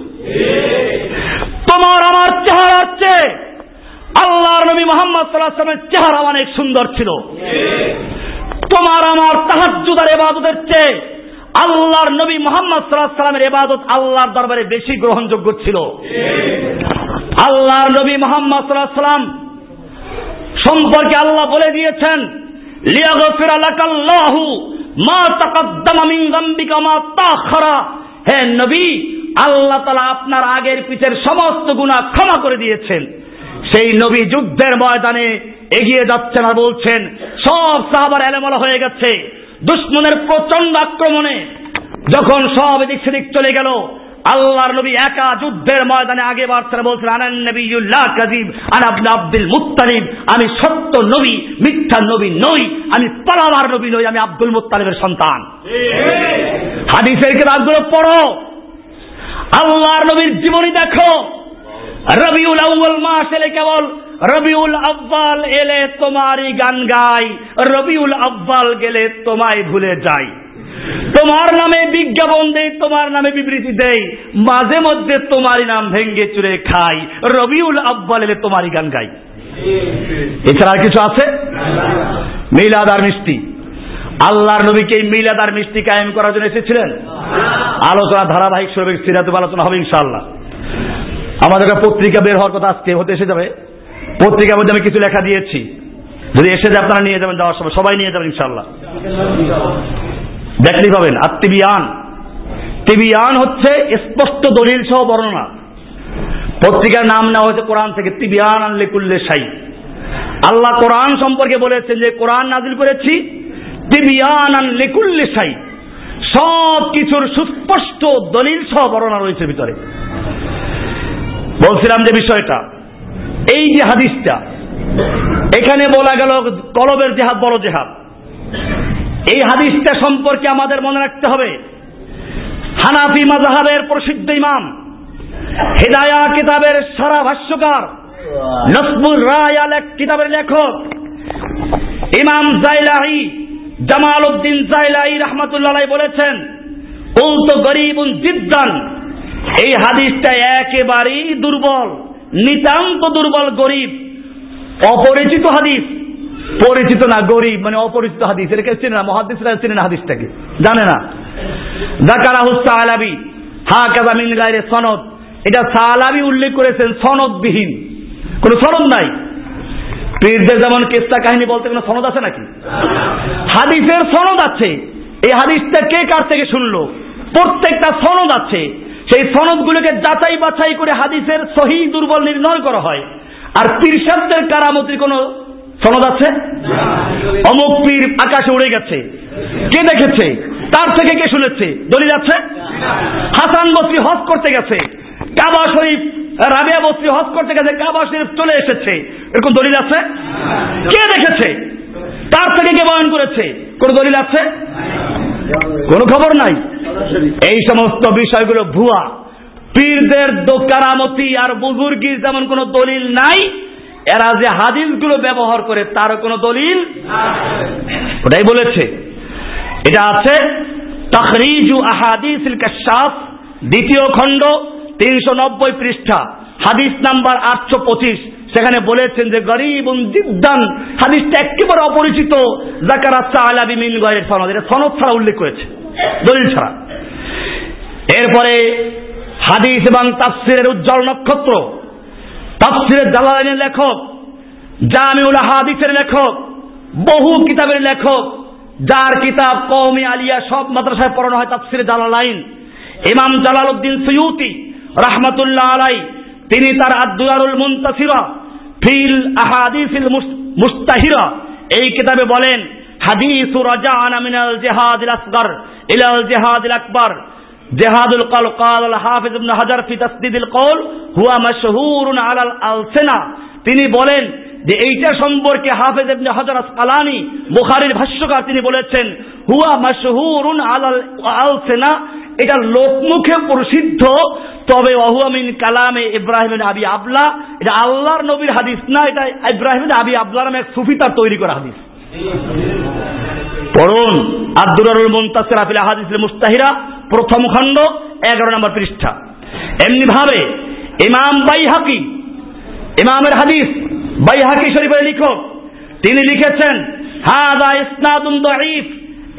তোমার আমার চেহারা চেয়ে আল্লাহর নবী মোহাম্মদ সাল্লাহামের চেহারা অনেক সুন্দর ছিল। তোমার আমার তাহাজুদার এবাদতের চেয়ে আল্লাহর নবী মোহাম্মদ সাল্লাহ সাল্লামের এবাদত আল্লাহর দরবারে বেশি গ্রহণযোগ্য ছিল। আল্লাহর নবী মোহাম্মদ সাল্লাহ সাল্লাম সম্পর্কে আল্লাহ বলে দিয়েছেন, লিয়াগফির আলাকাল্লাহু মা তাকাদ্দামা মিন যামবিকা মা হে নবী, আল্লাহ তাআলা আপনার আগের পিছের সমস্ত গুনাহ ক্ষমা করে দিয়েছেন। সেই নবী যুদ্ধের ময়দানে এগিয়ে যাচ্ছেন আর বলছেন, সব সাহাবার এলেমলা হয়ে গেছে। দুশ্মনের প্রচণ্ড আক্রমণে যখন সব এদিক সেদিক চলে গেল, আল্লাহর নবী একা যুদ্ধের ময়দানে আগে বাড়ছেন বলছেন, আনান নবীউল্লাহ কাজিব আনাবনা আব্দুল মুত্তালিব, আমি সত্য নবী, মিথ্যা নবী নই, আমি পালামার নবী নই, আমি আব্দুল মুত্তালিবের সন্তান। হাদিসের কিতাবগুলো পড়ো, আল্লাহর নবীর জীবনী দেখো রবিউল আউ্বাল মাস এলে কেবল, রবিউল আব্বাল এলে তোমারই গান গাই, রবিউল আব্বাল গেলে তোমায় ভুলে যাই। তোমার নামে বিজ্ঞাপন দেই, তোমার নামে বিবৃতি দেই, মাঝে মধ্যে তোমারই নাম ভেঙ্গে চুরে খাই, রবিউল আব্বাল এলে তোমারই গান গাই। এছাড়া কিছু আছে? মিলাদ আর মিষ্টি। আল্লাহর নবীকে মিলাদ আর মিষ্টি কায়েম করার জন্য এসেছিলেন? আলোচনা ধারাবাহিক স্বরূপ সিরাত আলোচনা হবে ইনশাআল্লাহ। আমাদের একটা পত্রিকা বের হওয়ার কথা আজকে হতে এসে যাবে। পত্রিকার মধ্যে আমি কিছু লেখা দিয়েছি। যদি এসে যায় আপনারা নিয়ে যাবেন যাওয়ার সময়। সবাই নিয়ে যাবেন ইনশাল্লাহ দেখলেই পাবেন। আত্মিবিয়ান তিবিয়ান হচ্ছে স্পষ্ট দলিল সহ বর্ণনা। পত্রিকার নাম নেওয়া হয়েছে কোরআন থেকে। তিবিয়ান আনলে কুল্লে সাই আল্লাহ কোরআন সম্পর্কে বলেছেন যে কোরআন নাজিল করেছি। তিবিয়ান আনলে কুল্লে সাই সব কিছুর সুস্পষ্ট দলিল সহ বর্ণনা রয়েছে ভিতরে। বলছিলাম যে বিষয়টা, এই যে হাদিসটা, এখানে বলা গেল কলবের জেহাদ বড় জেহাদ। এই হাদিসটা সম্পর্কে আমাদের মনে রাখতে হবে। হানাফি মাজাহাবের প্রসিদ্ধ ইমাম, হেদায়া কিতাবের সারা ভাষ্যকার নসমুর রায় আল কিতাবের লেখক, ইমাম জাইলাহি জামাল উদ্দিন জাইলাহি রহমতুল্লাহ বলেছেন, উল্ত গরিব জিদ্দান এই হাদিসটা একেবারেই দুর্বল, নিতান্ত দুর্বল, গরিব, অপরিচিত হাদিস। পরিচিত না গরিব মানে অপরিচিত হাদিস। এটা কেউ চেনে না মহাদিসরা চেনে না হাদিসটাকে। জানে না। জাকারাহু সালাবি হা কাজা মিন গায়রে সনদ। এটা সালাবি উল্লেখ করেছেন সনদবিহীন। কোনো সনদ নাই। পীরদের যেমন কেসটা কাহিনী বলতে কোনো সনদ আছে নাকি? হাদিসের সনদ আছে। এই হাদিসটা কে কার থেকে শুনলো? প্রত্যেকটা সনদ আছে। সেই সনদগুলোকে যাচাই বাছাই করে হাদিসের সহি দুর্বল নির্ণয় করা হয়, আর পীরসাদদের কারামতির কোনো সনদ আছে? অমুক পীর আকাশে উড়ে গেছে। কে দেখেছে? তার থেকে কে শুনেছে? দলিল আছে? হাসান বসরি হজ করতে গেছে। কাবা শরীফ, রাবিয়া বসরি হজ করতে গেছে, কাবা শরীফ চলে এসেছে। এরকম দলিল আছে? কে দেখেছে? তার থেকে কে বয়ন করেছে? কোন দলিল আছে? কোন খবর নাই? এই সমস্ত বিষয়গুলো ভুয়া। পীরদের দোকারামতি আর বুজুর্গির যেমন কোন দলিল নাই, এরা যে হাদিসগুলো ব্যবহার করে তার কোনো দলিল ওটাই বলেছে। এটা আছে, তখরিজু আহাদিসিল কাশাফ, দ্বিতীয় খণ্ড, তিনশো নব্বই পৃষ্ঠা, হাদিস নাম্বার আটশো পঁচিশ। সেখানে বলেছেন যে গরিব জিদ্দান, হাদিসটা একেবারে অপরিচিত। জাকার আচ্ছা আলাবি মিন গয়ের সনদ। এটা সনদ ছাড়া উল্লেখ করেছে। দলিল ছাড়া। এরপরে হাদিস এবং তাফসিরের উজ্জ্বল নক্ষত্র। তাফসিরের জালালাইনের লেখক, জামিউল হাদিসের লেখক, বহু কিতাবের লেখক, যার কিতাব কৌমি আলিয়া সব মাদ্রাসায় পড়ানো হয় তাফসিরে জালালাইন ইমাম জালাল উদ্দিন সৈয়ুতি রাহমাতুল্লাহ আলাই তিনি তার আদুয়ারুল মুন্তাসিরা ফিল আহাদিসিল মুস্তাহিরা। এই কিতাবে বলেন, হাদিসু রাজাআনা মিনাল জিহাদিল আসগর ইলাল জিহাদিল আকবার। জেহাদুল কল কাল হাফিজ ইবনে হাজার ফি তাসদিদিল কওল, হুয়া মাশহুরুন আলাল আলসিনা। তিনি বলেন যে এইটা সম্পর্কে হাফেজ ইবনে হাজার আসকালানি বুখারীর ভাষ্যকার তিনি বলেছেন, হুয়া মাশহুরুন আলাল আলসিনা। এটা লোকমুখে প্রসিদ্ধ তবে অহুয়ামিন কালামে ইব্রাহিম আবি আবলা, এটা আল্লাহর নবীর হাদিস না, এটা ইব্রাহিম আবি আবলার নামে এক সুফি তার করা হাদিস। পড়ুন আব্দুরারুল মুনতাসির আফিল হাদিসের মুস্তাহিরা, প্রথম খণ্ড, এগারো নম্বর পৃষ্ঠা। এমনি ভাবে ইমাম বাইহাকি, ইমামের হাদিস বাইহাকি শরীফের লিখক তিনি লিখেছেন, হাদা ইসনাদুন দাঈফ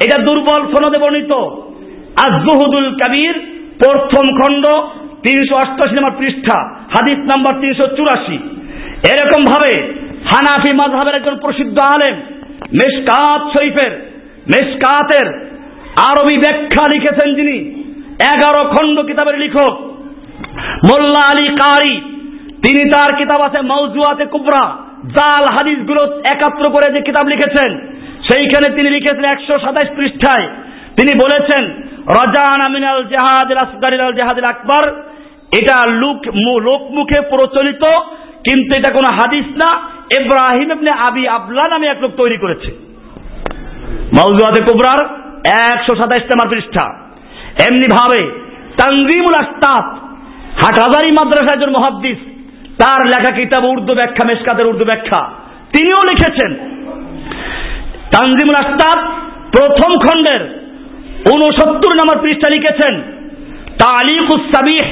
এটা দুর্বল সনদে বর্ণিত। আজহুদুল কাবির, প্রথম খণ্ড তিনশো অষ্টাশি নম্বর পৃষ্ঠা, হাদিস নাম্বার তিনশো চুরাশি। এরকম ভাবে হানাফি মাজহাবের একজন প্রসিদ্ধ আলেম মেশকাত শরীফের মেশকাতের আরবি ব্যাখ্যা লিখেছেন যিনি, এগারো খণ্ড কিতাবের লিখক, মোল্লা আলী কারি। তিনি তার কিতাব আছে মৌজুয়াতে কুবরা, জাল হাদিসগুলো একাত্র করে যে কিতাব লিখেছেন, সেইখানে তিনি লিখেছেন একশো সাতাইশ পৃষ্ঠায়। তিনি বলেছেন রজান আমিনাল জেহাদ আসগারিল জেহাদ আকবর। এটা লুক লোকমুখে প্রচলিত, কিন্তু এটা কোনো হাদিস না। ইব্রাহিম ইবনে আবি আবলা নামে এক লোক তৈরি করেছে। মৌজুয়াতে কুবরার একশো সাতাইশ নম্বর পৃষ্ঠা। এমনি ভাবে তানজিমুল আস্তাদ হাটহাজারি মাদ্রাসা একজন মহাদ্দিস, তার লেখা কিতাব উর্দু ব্যাখ্যা মেসকাতের উর্দু ব্যাখ্যা। তিনিও লিখেছেন। তানজিমুল আস্তাদ প্রথম খণ্ডের উনসত্তর নম্বর পৃষ্ঠা লিখেছেন, তালিকুস সাবিহ,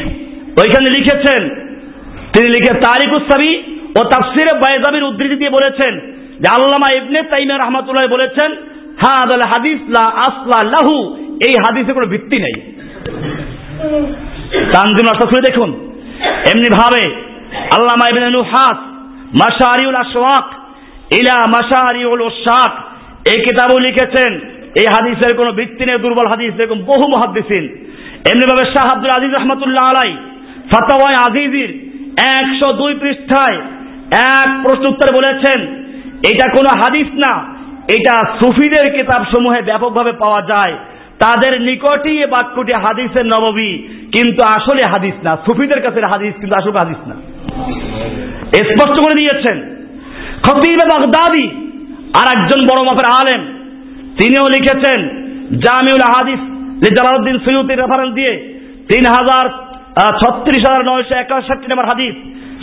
ওইখানে লিখেছেন। তিনি লিখে তারিকুস সাবি ও তাফসিরে বাইজাবির উদ্ধৃতি দিয়ে বলেছেন যে আল্লামা ইবনে তাইমিয়া রহমাতুল্লাহ বলেছেন হ্যাঁ আদাল হাদিস লা আসলা লাহু। এই হাদিসে কোনো ভিত্তি নেই। তানজিম রাস্তা শুনে দেখুন। এমনি ভাবে আল্লামা ইবনে নুহাস মাশারিউল আশওয়াক ইলা মাশারিউল উশাক এই কিতাবও লিখেছেন এই হাদিসের কোনো ভিত্তি নেই, দুর্বল হাদিস এরকম বহু মহাদ্দিসিন। এমনি ভাবে শাহ আব্দুল আজিজ রহমতুল্লাহ আলাই ফাতাওয়ায় আজিজির একশো দুই পৃষ্ঠায় এক প্রশ্ন উত্তরে বলেছেন, এটা কোনো হাদিস না, এটা সুফিদের কিতাব সমূহে ব্যাপকভাবে পাওয়া যায়। তাদের নিকটই এ বাক্যটি হাদিসের নববী, কিন্তু আসলে হাদিস না। সুফিদের কাছে হাদিস, কিন্তু আসলে হাদিস না। স্পষ্ট করে দিয়েছেন, খতিব বাগদাদি আর একজন বড় মাপের আলেম তিনিও লিখেছেন জামিউল হাদিস জালালউদ্দিন সৈয়দের রেফারেন্স দিয়ে তিন হাজার ছত্রিশ হাজার নয়শো একাশি নম্বর হাদিস।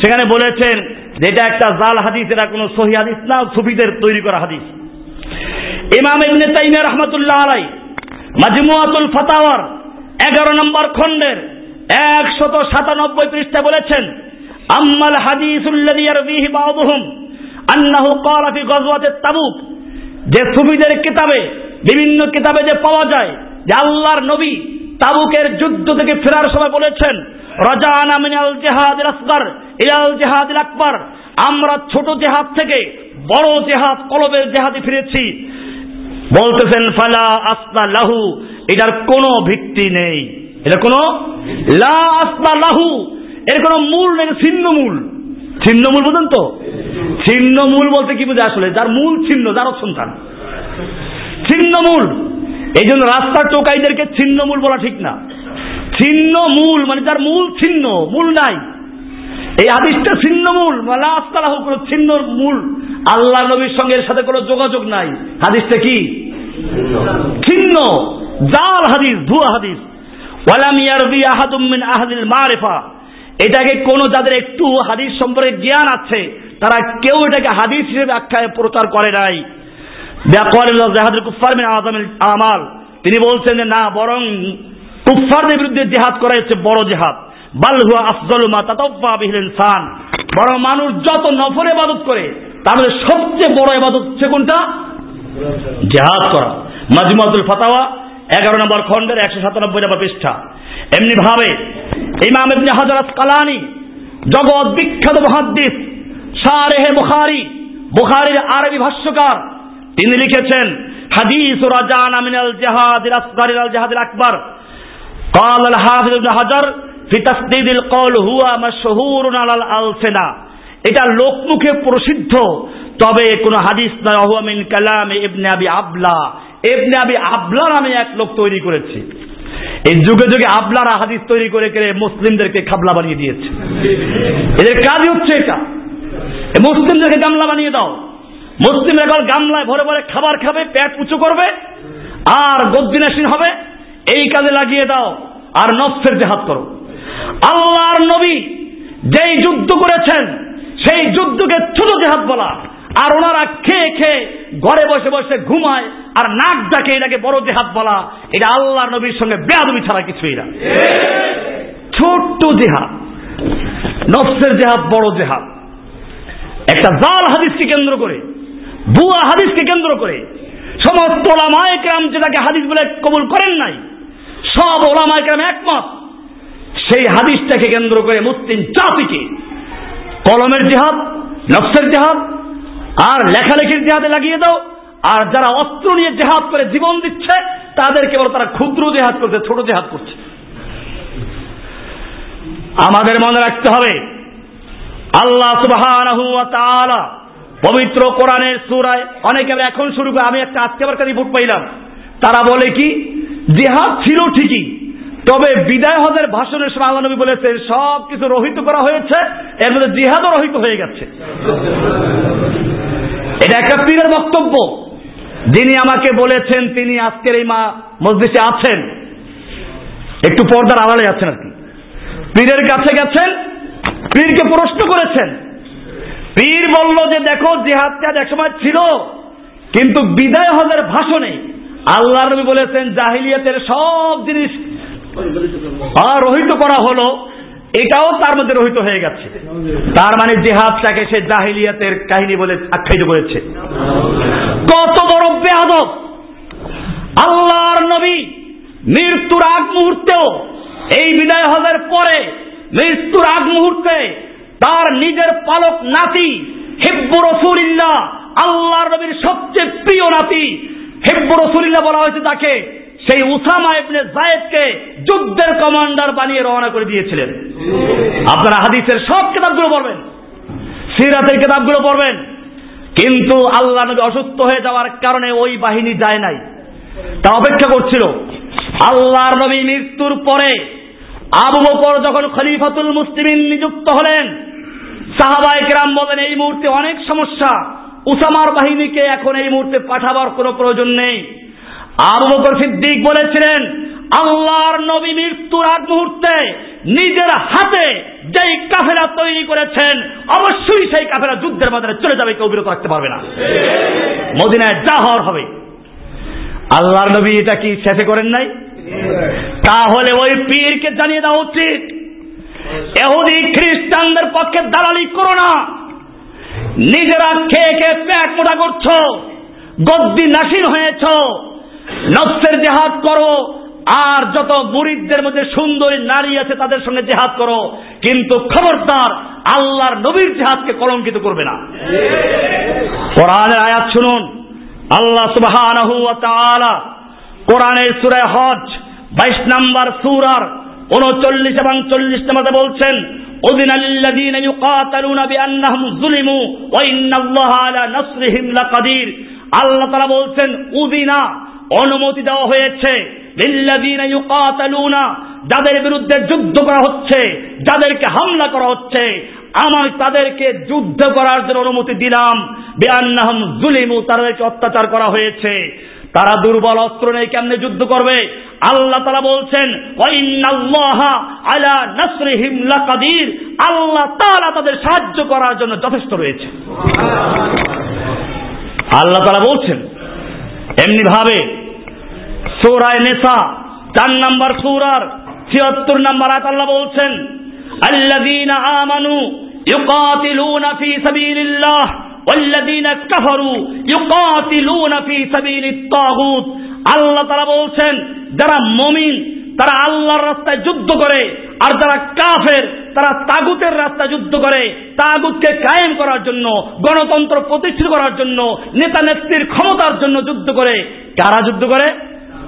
সেখানে বলেছেন যে এটা একটা জাল হাদিস, এটা কোনো সহি হাদিস না, সুফিদের তৈরি করা হাদিস। ইমাম ইবনে তাইমিয়া রহমতুল্লাহ আলাই মাজমুয়াতুল ফাতাওয়ার এগারো নম্বর খণ্ডের একশত সাতানব্বই পৃষ্ঠা বলেছেন, আম্মাল হাদিসুল্লাযী ইয়ারবিহি বাযুহুম আন্নাহু ক্বালা ফি গজওয়াতি তাবুক। যে সুফিদের কিতাবে, বিভিন্ন কিতাবে যে পাওয়া যায়, যে আল্লাহর নবী তাবুকের যুদ্ধ থেকে ফেরার সময় বলেছেন রাজানা মিনাল জিহাদিল আসগর ইলাল জিহাদিল আকবার। আমরা ছোট জেহাদ থেকে বড় জেহাদ, কলবের জেহাদে ফিরেছি। বলতেছেন, ফালা আসলা লাহু। এটার কোনো ভিত্তি নেই। এটা কোনো? লা আসলা লাহু। এর কোনো মূল নেই, ছিন্ন মূল। ছিন্ন মূল বুঝেন তো? ছিন্ন মূল বলতে কি বুঝে আসলে? যার মূল ছিন্ন, যার সন্তান। ছিন্ন মূল এই জন্য রাস্তার টোকাইদেরকে ছিন্ন মূল বলা ঠিক না। ছিন্ন মূল মানে যার মূল ছিন্ন, মূল নাই। এই হাদিসটা ছিন্ন মূল আস্তালাহ কোনো ছিন্ন মূল। আল্লাহ নবীর সঙ্গে এর সাথে কোনো যোগাযোগ নাই। হাদিসটা কি? ছিন্ন। জাল হাদিস, ভুয়া হাদিস। ওয়ালাম ইয়ারবি আহাদুম মিন আহলিল মারিফা। এটাকে কোনো যাদের একটু হাদিস সম্পর্কে জ্ঞান আছে, তারা কেউ এটাকে হাদিস হিসেবে আখ্যায় প্রচার করে নাই। আমাল, তিনি বলছেন যে না, বরং কুফারদের বিরুদ্ধে জেহাদ করা হচ্ছে বড় জেহাদ। বাল হুয়া আফজল মা তাতাব্বা বরং মানুষ যত নফল ইবাদত করে, তার মধ্যে সবচেয়ে বড় ইবাদত হচ্ছে কোনটা? জেহাদ করা। মাজমুয়াতুল ফাতাওয়া, এগারো নম্বর খণ্ডের একশো সাতানব্বই নম্বর পৃষ্ঠা। এমনি ভাবে ইমাম ইবনে হাজার কালানি জগৎ বিখ্যাত মহাদ্দিস শারেহে বুখারী বুখারীর আরবি ভাষ্যকার তিনি লিখেছেন হাদিস রাজান মিনাল জিহাদ আসগর ইলাল জিহাদ আকবার قال الحافظ ابن حجر في تسديد القول هو مشهور على الألسنة এটা লোকমুখে প্রসিদ্ধ তবে কোন হাদিস নয় হুয়া মিন কালাম ইবনে আবি আবলা ইবনে আবি আবলা নামে এক লোক তৈরি করেছে এই যুগে যুগে আবলারা হাদিস তৈরি করে করে মুসলিমদেরকে খাবলা বানিয়ে দিয়েছে। এদের কাজই হচ্ছে এটা। মুসলিমদেরকে গামলা বানিয়ে দাও। মুসলিম এখন গামলায় ভরে ভরে খাবার খাবে, পেট উঁচু করবে, আর গদ্দিনাসীন হবে। এই কাজে লাগিয়ে দাও, আর নফসের জেহাদ করো। আল্লাহর নবী যেই যুদ্ধ করেছেন, সেই যুদ্ধকে ছোট জেহাদ বলা। আর ওনারা খেয়ে খেয়ে ঘরে বসে বসে ঘুমায়, আর নাক ডাকে এটাকে বড় জেহাদ বলা, এটা আল্লাহ নবীর সঙ্গে বেয়াদবি ছাড়া কিছুই না। ছোট্ট জেহাদ, নফসের জেহাদ বড় জেহাদ। একটা জাল হাদিসকে কেন্দ্র করে, বুয়া হাদিসকে কেন্দ্র করে, সমস্ত ওলামায়করাম যেটাকে হাদিস বলে কবুল করেন নাই, সব ওলামায়করাম একমত, সেই হাদিসটাকে কেন্দ্র করে মুসলিম জাতিকে কলমের জেহাদ, নফসের জেহাদ আর লেখালেখির জেহাদে লাগিয়ে দাও। আর যারা অস্ত্র নিয়ে জেহাদ করে জীবন দিচ্ছে, তাদেরকে বলো তারা ক্ষুদ্র জেহাদ করছে, ছোট জেহাদ করছে। আমাদের মনে রাখতে হবে, আল্লাহ ওয়া পবিত্র কোরআনের সূরায় অনেকে এখন শুরু করে, আমি একটা আজকে আবার রিপোর্ট পাইলাম। তারা বলে কি, জেহাদ ছিল ঠিকই তবে বিদায় হজের ভাষণের সময় আল্লাহ নবী বলেছেন সব কিছু রহিত করা হয়েছে, এর মধ্যে জিহাদও রহিত হয়ে গেছে। এটা একটা পীরের বক্তব্য। যিনি আমাকে বলেছেন, তিনি আজকের এই মা মসজিদে আছেন। একটু পর্দার আড়ালে আছেন আর কি। পীরের কাছে গেছেন, পীরকে প্রশ্ন করেছেন। পীর বলল যে, দেখো, জিহাদ টিহাদ একসময় ছিল, কিন্তু বিদায় হজের ভাষণে আল্লাহ নবী বলেছেন, জাহিলিয়াতের সব জিনিস রহিত করা হলো, এটাও তার মধ্যে রহিত হয়ে গেছে। তার মানে জেহাদটাকে সে জাহিলিয়াতের কাহিনী বলে আখ্যায়িত করেছে। কত বড় বেহাদব আল্লাহর নবী মৃত্যুর আগ মুহূর্তেও এই বিদায় হজের পরে মৃত্যুর আগ মুহূর্তে তার নিজের পালক নাতি হেব্বু রসুলিল্লাহ, আল্লাহর নবীর সবচেয়ে প্রিয় নাতি হেব্বু রসুলিল্লাহ বলা হয়েছে তাকে সেই উসামা ইবনে জায়েদকে যুদ্ধের কমান্ডার বানিয়ে রওনা করে দিয়েছিলেন। আপনারা হাদিসের সব কিতাবগুলো পড়বেন, সিরাতের কিতাবগুলো পড়বেন, কিন্তু আল্লাহ নবী অসুস্থ হয়ে যাওয়ার কারণে ওই বাহিনী যায় নাই। তা অপেক্ষা করছিল। আল্লাহর নবী মৃত্যুর পরে আবু বকর যখন খলিফাতুল মুসলিমিন নিযুক্ত হলেন সাহাবাই গ্রাম বলেন, এই মুহূর্তে অনেক সমস্যা। উসামার বাহিনীকে এখন এই মুহূর্তে পাঠাবার কোনো প্রয়োজন নেই। আবু বকর সিদ্দিক বলেছিলেন, আল্লাহর নবী মৃত্যুর আগ মুহূর্তে নিজের হাতে যেই কাফেরা তৈরি করেছেন, অবশ্যই সেই কাফেরা যুদ্ধের মাধ্যমে চলে যাবে, কেউ বিরত রাখতে পারবে না। মদিনায় যা হওয়ার হবে। আল্লাহর নবী এটা কি শেষে করেন নাই? তাহলে ওই পীরকে জানিয়ে দেওয়া উচিত, এহুদি খ্রিস্টানদের পক্ষে দালালি করো না। নিজেরা খেয়ে খেয়ে পেট মোটা করছ, গদ্দি নাসির হয়েছ নফসের জেহাদ করো আর যত মুরিদদের মধ্যে সুন্দরী নারী আছে তাদের সঙ্গে জেহাদ করো কিন্তু খবরদার আল্লাহর নবীর জেহাদকে কলঙ্কিত করবে না কোরআনের আয়াত শুনুন আল্লাহ সুবহানাহু ওয়া তাআলা কোরআনের সূরা হজ 22 নাম্বার সূরার 39 এবং 40 নম্বরে বলছেন أذن الذين يقاتلون بأنهم ظلموا وإن الله على نصرهم لقدير আল্লাহ তারা বলছেন উদিনা অনুমতি দেওয়া হয়েছে। যাদের বিরুদ্ধে যুদ্ধ করা হচ্ছে যাদেরকে হামলা করা হচ্ছে আমার তাদেরকে যুদ্ধ করার জন্য অনুমতি দিলাম। বেআনাহম জুলিমু তাদেরকে অত্যাচার করা হয়েছে। তারা দুর্বল অস্ত্র নেই কেমনে যুদ্ধ করবে? আল্লাহ তারা বলছেন আলা নাসরিহিম লাকাদির। আল্লাহ তাআলা তাদের সাহায্য করার জন্য যথেষ্ট রয়েছে। আল্লাহ তারা বলছেন এমনি ভাবে সৌরায় নেশা চার নাম্বার সৌরার ছিয়াত্তর নাম্বার আয়াত আল্লাহ বলছেন আল্লাযীনা আমানু ইউকাতিলুনা ফি সাবিলিল্লাহ والذين كفروا يقاتلون في سبيل الطاغوت আল্লাহ তারা বলছেন যারা মমিন তারা আল্লাহর রাস্তায় যুদ্ধ করে আর যারা কাফের তারা তাগুতের রাস্তায় যুদ্ধ করে তাগুতকে কায়েম করার জন্য গণতন্ত্র প্রতিষ্ঠিত করার জন্য নেতা নেত্রীর ক্ষমতার জন্য যুদ্ধ করে কারা যুদ্ধ করে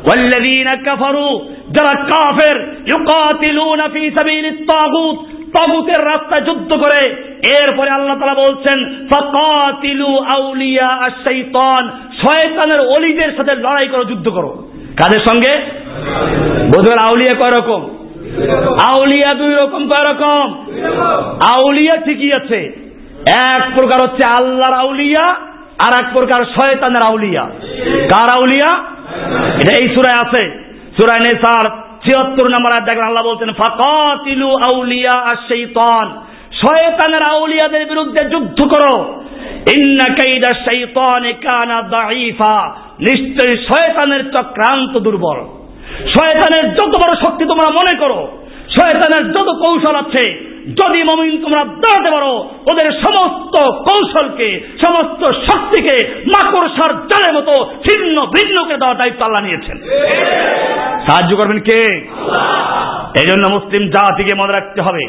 والذين كفروا যারা কাফের ইউকাতিলুনা ফি সাবিলিত তাগুত তাগুতের রাস্তায় যুদ্ধ করে এরপরে আল্লাহ তাআলা বলছেন ফাকাতিলু আউলিয়া আশ-শাইতান শয়তানের ওলিদের সাথে লড়াই করো যুদ্ধ করো কাদের সঙ্গে বোঝেন আউলিয়া কয় রকম আউলিয়া দুই রকম কয় রকম আউলিয়া ঠিকই আছে এক প্রকার হচ্ছে আল্লাহর আউলিয়া আর এক প্রকার শয়তানের আউলিয়া কার আউলিয়া এটা এই সুরায় আছে। সুরায় নেসার ছিয়াত্তর নম্বর আয়াত দেখেন আল্লাহ বলছেন, ফাকাতিলু আউলিয়া আর শৈতান শয়তানের আউলিয়াদের বিরুদ্ধে যুদ্ধ করো। ইন্না কাইদা শাইতানে কানা দাঈফা। নিশ্চয়ই শয়তানের চক্রান্ত দুর্বল। শয়তানের যত বড় শক্তি তোমরা মনে করো, শয়তানের যত কৌশল আছে, যদি মমিন তোমরা দাঁড়াতে পারো, ওদের সমস্ত কৌশলকে, সমস্ত শক্তিকে মাকড়সার মতো ছিন্ন ভিন্নকে দেওয়ার দায়িত্ব আল্লাহ নিয়েছেন। সাহায্য করবেন কে? এই জন্য মুসলিম জাতিকে মনে রাখতে হবে।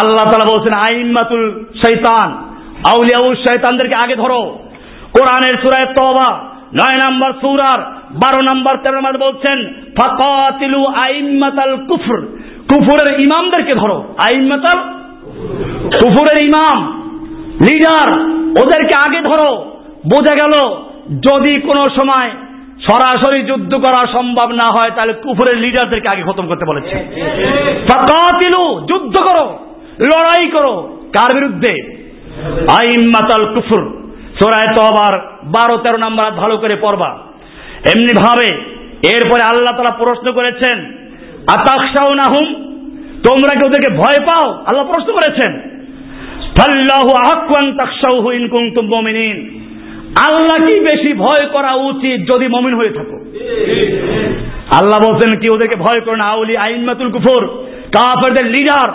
আল্লাহ তালা বলছেন আইমাতুল শৈতান আউলিয়াউল শৈতানদেরকে আগে ধরো। কোরআনের সুরায় তবা নয় নম্বর সুরার বারো নম্বর তেরো নম্বর বলছেন ফাকাতিলু আইম্মাতাল কুফর। কুফুরের ইমামদেরকে ধরো। আইম্মাতাল কুফুরের ইমাম লিডার ওদেরকে আগে ধরো। বোঝা গেল যদি কোনো সময় সরাসরি যুদ্ধ করা সম্ভব না হয়, তাহলে কুফুরের লিডারদেরকে আগে খতম করতে বলেছে। যুদ্ধ করো, লড়াই করো। কার বিরুদ্ধে? আইম্মাতাল কুফুর। সোরায় তো আবার বারো, তেরো নাম্বার ভালো করে পড়বা। এমনি ভাবে এরপরে আল্লাহ তারা প্রশ্ন করেছেন আতাকসাও নাহুম তোমরা কি ওদেরকে ভয় পাও? আল্লাহ প্রশ্ন করেছেন, ফাল্লাহু আল্লাহ কি বেশি ভয় করা উচিত যদি মমিন হয়ে থাকো? আল্লাহ বলছেন কি, ওদেরকে ভয় করো না আউলি আইনমাতুল কুফর, কাফেরদের লিডার,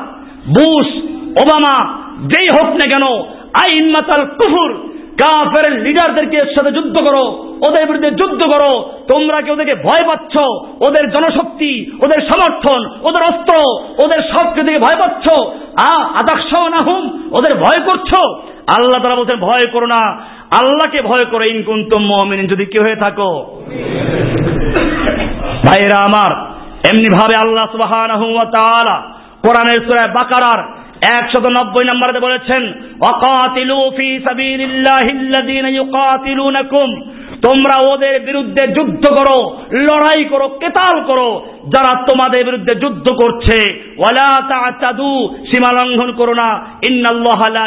বুশ, ওবামা, যেই হোক না কেন আইনমাতাল কুফুর কাফের লিডারদেরকে এর সাথে যুদ্ধ করো, ওদের বিরুদ্ধে যুদ্ধ করো, তোমরা কি ওদেরকে ভয় পাচ্ছ? ওদের জনশক্তি, ওদের সমর্থন, ওদের অস্ত্র, ওদের সবকে দিকে ভয় পাচ্ছ? আদাক্ষ না হুম ওদের ভয় করছ? আল্লাহ তারা বলছেন, ভয় করো না। আল্লাহকে ভয় করো ইনকুন্তম মমিন যদি কেউ হয়ে থাকো। ভাইরা আমার এমনি ভাবে আল্লাহ সুবাহ কোরআনের সুরায় বাকারার একশত নব্বই নম্বরে বলেছেন অকাতিলু ফি সাবিলিল্লাহিল্লাযীনা ইউকাতিলুনাকুম তোমরা ওদের বিরুদ্ধে যুদ্ধ করো, লড়াই করো, কেতাল করো। যারা তোমাদের বিরুদ্ধে যুদ্ধ করছে, ওয়ালা সীমা লঙ্ঘন করো না। ইন্নাল্লাহ লা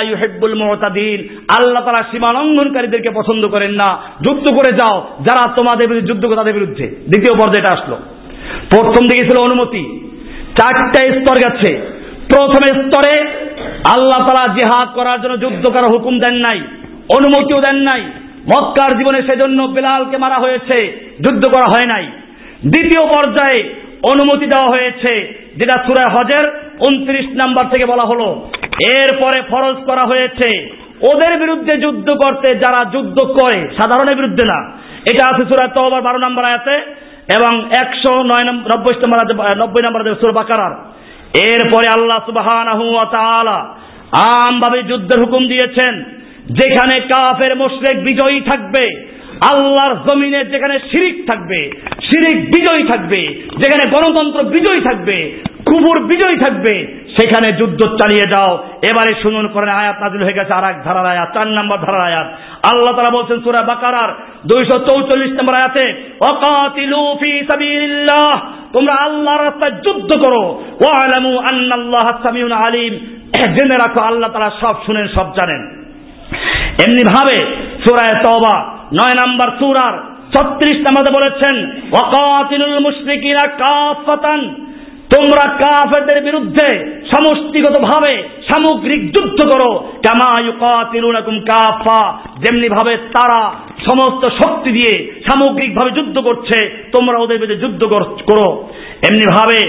আল্লাহ তাআলা সীমা লঙ্ঘনকারীদেরকে পছন্দ করেন না। যুদ্ধ করে যাও, যারা তোমাদের বিরুদ্ধে যুদ্ধ করে, তাদের বিরুদ্ধে। দ্বিতীয় পর্যায়টা আসলো। প্রথম দিকে ছিল অনুমতি। চারটা স্তর গেছে। প্রথম স্তরে আল্লাহ তালা জেহাদ করার জন্য যুদ্ধ করার হুকুম দেন নাই, অনুমতিও দেন নাই। মক্কার জীবনে সেজন্য বেলালকে মারা হয়েছে, যুদ্ধ করা হয় নাই। দ্বিতীয় পর্যায়ে অনুমতি দেওয়া হয়েছে, যেটা সুরা হজের উনত্রিশ নাম্বার থেকে বলা হলো। এরপরে ফরজ করা হয়েছে, ওদের বিরুদ্ধে যুদ্ধ করতে যারা যুদ্ধ করে, সাধারণের বিরুদ্ধে না। এটা আছে সুরা তবার বারো নম্বর আছে এবং একশো নয় নব্বই নম্বর নব্বই নম্বর সুর বাকারার। এরপরে আল্লাহ তাআলা আমভাবে যুদ্ধের হুকুম দিয়েছেন। যেখানে কাফের, মুশরিক বিজয়ী থাকবে, আল্লাহর জমিনে যেখানে শিরিক থাকবে, শিরিক বিজয়ী থাকবে, যেখানে গণতন্ত্র বিজয়ী থাকবে, কুবুর বিজয়ী থাকবে, সেখানে যুদ্ধ চালিয়ে যাও। এবারে শুনুন করেন আয়াত নাজিল হয়ে গেছে আর এক ধারার আয়াত, চার নম্বর ধারার আয়াত। আল্লাহ তারা বলছেন সুরা বাকারার দুইশো চৌচল্লিশ নম্বর আয়াতে অকাতিলু ফি তোমরা আল্লাহর রাস্তায় যুদ্ধ করো। ওয়ালামু আন্নাল্লাহ সামিউন আলিম জেনে রাখো, আল্লাহ তারা সব শুনেন, সব জানেন। এমনি ভাবে সুরায় তওবা নয় নাম্বার সুরার ছত্রিশ নাম্বারে বলেছেন, ওয়াকাতিলুল মুশরিকিনা কাফাতান। তোমরা কাফেরদের বিরুদ্ধে সমষ্টিগত ভাবে সামগ্রিক যুদ্ধ করো। কামা ইউকাতিলুনাকুম কাফা। যেমনি ভাবে তারা সমস্ত শক্তি দিয়ে সামগ্রিক ভাবে যুদ্ধ করছে, তোমরা ওদের বিরুদ্ধে যুদ্ধ করো এমনি ভাবে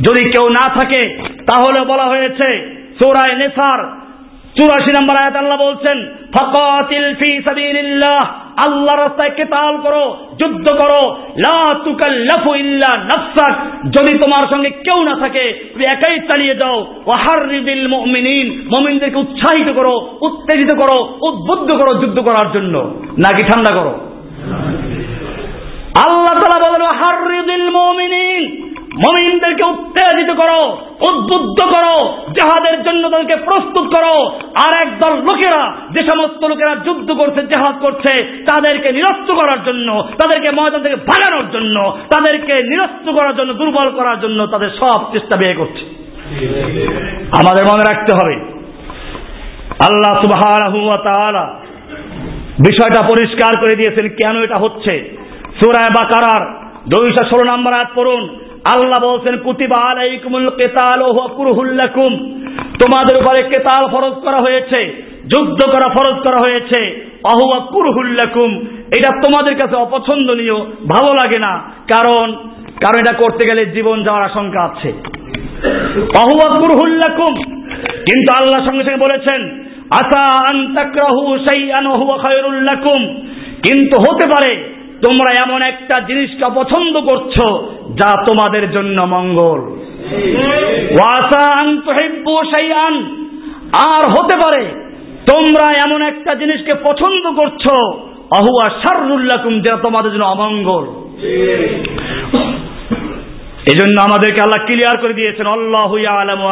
যদি কেউ না থাকে, তাহলে বলা হয়েছে, সৌরায় নেসার চুরাশি নম্বর আয়াত আল্লাহ বলছেন, ফকাতিল ফি সাবিলিল্লাহ আল্লাহ রাস্তায় কেতাল করো, যুদ্ধ করো, লা তুকাল্লাফু ইল্লা নাফসাক। যদি তোমার সঙ্গে কেউ না থাকে, তুমি একাই চালিয়ে যাও। ওয়াহারিবিল মুমিনিন, মুমিনদেরকে উৎসাহিত করো, উত্তেজিত করো, উদ্বুদ্ধ করো যুদ্ধ করার জন্য। নাকি ঠান্ডা করো? আল্লাহ তাআলা বলেন ওয়াহারিবিল মুমিনিন মমিনদেরকে উত্তেজিত করো, উদ্বুদ্ধ করো, জেহাদের জন্য তাদেরকে প্রস্তুত করো। আর একদল লোকেরা, যে সমস্ত লোকেরা যুদ্ধ করছে, জেহাদ করছে, তাদেরকে নিরস্ত করার জন্য, তাদেরকে ময়দান থেকে ভাগানোর জন্য, তাদেরকে নিরস্ত করার জন্য, দুর্বল করার জন্য তাদের সব চেষ্টা ব্যয় করছে। আমাদের মনে রাখতে হবে, আল্লাহ সুবাহ বিষয়টা পরিষ্কার করে দিয়েছেন, কেন এটা হচ্ছে? সুরায় বাকারার দুইশো ষোলো নম্বর আয়াত পড়ুন আল্লাহ বলছেন, কুতিবা আলাইকুমুল কেতাল ওহুয়া কুরহুল্লাকুম তোমাদের উপরে কেতাল ফরজ করা হয়েছে, যুদ্ধ করা ফরজ করা হয়েছে অহুয়া কুরহুল্লাকুম এটা তোমাদের কাছে অপছন্দনীয়, ভালো লাগে না। কারণ কারণ এটা করতে গেলে জীবন যাওয়ার আশঙ্কা আছে। অহুয়া কুরহুল্লাকুম কিন্তু আল্লাহ সঙ্গে সঙ্গে বলেছেন আসা আন্তাকরাহু শাইআন হুয়া খায়রুল লাকুম। কিন্তু হতে পারে তোমরা এমন একটা জিনিসকে পছন্দ করছ যা তোমাদের জন্য মঙ্গল। আর হতে পারে, তোমরা এমন একটা জিনিসকে পছন্দ করছ, অহুয়া সারুল্লাকুম যেটা তোমাদের জন্য অমঙ্গল। এই জন্য আমাদেরকে আল্লাহ ক্লিয়ার করে দিয়েছেন, আল্লাহ আলামু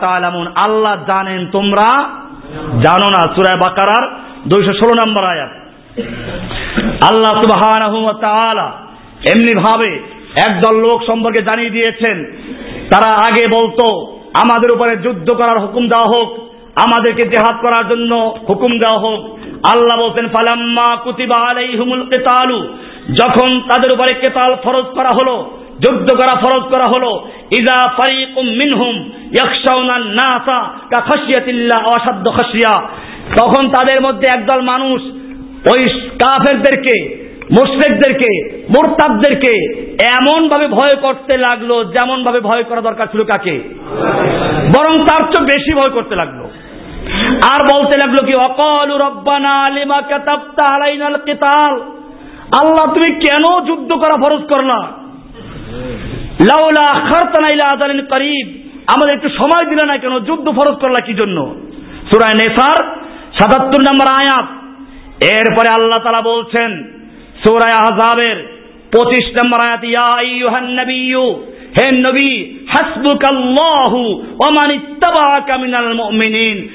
তাআলামুন আল্লাহ জানেন তোমরা জানো না, সূরা বাকারার 216 নম্বর আয়াত। আল্লাহ ওয়া তাআলা এমনি ভাবে একদল লোক সম্পর্কে জানিয়ে দিয়েছেন। তারা আগে বলতো, আমাদের উপরে যুদ্ধ করার হুকুম দেওয়া হোক, আমাদেরকে জেহাদ করার জন্য হুকুম দেওয়া হোক। আল্লাহ বলছেন, ফালাম্মা কুতিবা আলাইহিমুল কিতালু। যখন তাদের উপরে কেতাল ফরজ করা হলো, যুদ্ধ করা ফরজ করা হলো ইজা ফারিকুম মিনহুম ইয়াখশাউনা নাসা কা খাশিয়াতিল্লাহ অসাধ্য খাশিয়া। তখন তাদের মধ্যে একদল মানুষ ওই কাফেরদেরকে, মুশরিকদেরকে, মোরতাদদেরকে এমন ভাবে ভয় করতে লাগল যেমন ভাবে ভয় করা দরকার ছিল কাকে? বরং তার চেয়ে বেশি ভয় করতে লাগল। আর বলতে লাগল কি, অকলু রব্বানা লিমা কাতাবতা আলাইনাল কিতাল। আল্লাহ, তুমি কেন যুদ্ধ করা ফরজ করলা লাউলা আখারতানা ইলা আজালিন করিব। আমাদের একটু সময় দিলে না কেন? যুদ্ধ ফরজ করলা কি জন্য? সুরায় নেসার 77 নম্বর আয়াত। এরপরে আল্লাহ তালা বলছেন সৌরায় আহজাবের পঁচিশ নম্বর আয়াত ইয়া হে নবী হাসবুকাল্লাহু ওয়া মান ইত্তাবাআকা মিনাল মুমিনিন।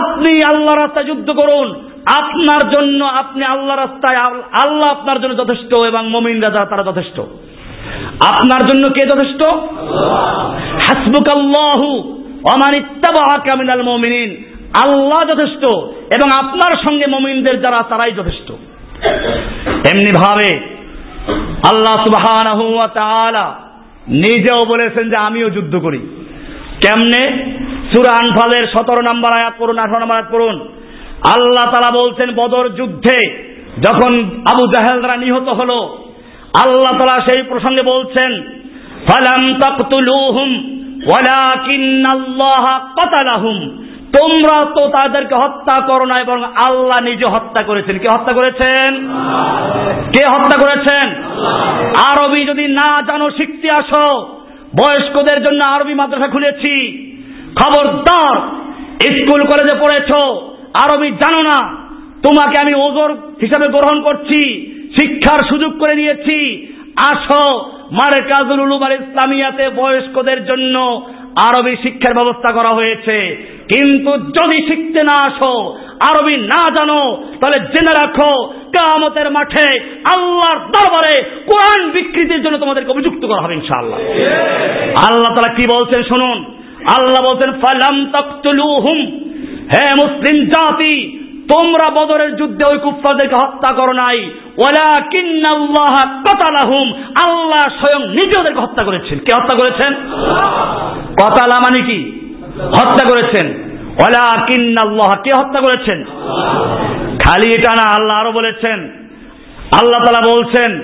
আপনি আল্লাহ রাস্তায় যুদ্ধ করুন আপনার জন্য আপনি আল্লাহ রাস্তায় আল্লাহ আপনার জন্য যথেষ্ট এবং মমিনরা যারা তারা যথেষ্ট। আপনার জন্য কে যথেষ্ট? হাসবুকাল্লাহু ওমান ইত্তাবাআকা মিনাল মুমিনিন। আল্লাহ যথেষ্ট এবং আপনার সঙ্গে মমিনদের যারা, তারাই যথেষ্ট। এমনি ভাবে আল্লাহ তাআলা নিজেও বলেছেন যে আমিও যুদ্ধ করি। কেমনে? সূরা আনফালের 17 নম্বর আয়াত করুন 18 নম্বর আয়াত পড়ুন। আল্লাহ তাআলা বলছেন, বদর যুদ্ধে যখন আবু জাহেলরা নিহত হলো, আল্লাহ তালা সেই প্রসঙ্গে বলছেন, ফালাম তাকতুলুহুম ওয়ালাকিন্নাল্লাহ কাতালাহুম। তোমরা তো তাদেরকে হত্যা করো না এবং আল্লাহ নিজে হত্যা করেছেন। কে হত্যা করেছেন? কে হত্যা করেছেন? আরবি যদি না জানো, শিখতে আসো। বয়স্কদের জন্য আরবি মাদ্রাসা খুলেছি। খবরদার, স্কুল, কলেজে পড়েছ। আরবি জানো না। তোমাকে আমি ওজোর হিসাবে গ্রহণ করছি, শিক্ষার সুযোগ করে নিয়েছি। আসো মারে কাজুল উলুম আল ইসলামিয়াতে বয়স্কদের জন্য আরবি শিক্ষার ব্যবস্থা করা হয়েছে। কিন্তু যদি শিখতে না আসো, আরবি না জানো, তাহলে জেনে রাখো কামতের মাঠে আল্লাহর দরবারে কোরআন বিকৃতির জন্য তোমাদেরকে অভিযুক্ত করা হবে ইনশাআল্লাহ। আল্লাহ তারা কি বলছেন শুনুন? আল্লাহ বলছেন, ফালাম তাকতুলুহুম। হে মুসলিম জাতি, তোমরা বদরের যুদ্ধে ওই কুফফারদেরকে হত্যা করো নাই। আল্লাহ স্বয়ং নিজে ওদেরকে হত্যা করেছেন। কে হত্যা করেছেন? কতালা মানে কি? হত্যা করেছেন। ওয়ালাকিন্নাল্লাহ কে হত্যা করেছেন? খালি এটা না, আল্লাহ আরও বলেছেন। আল্লাহ তালা বলছেন,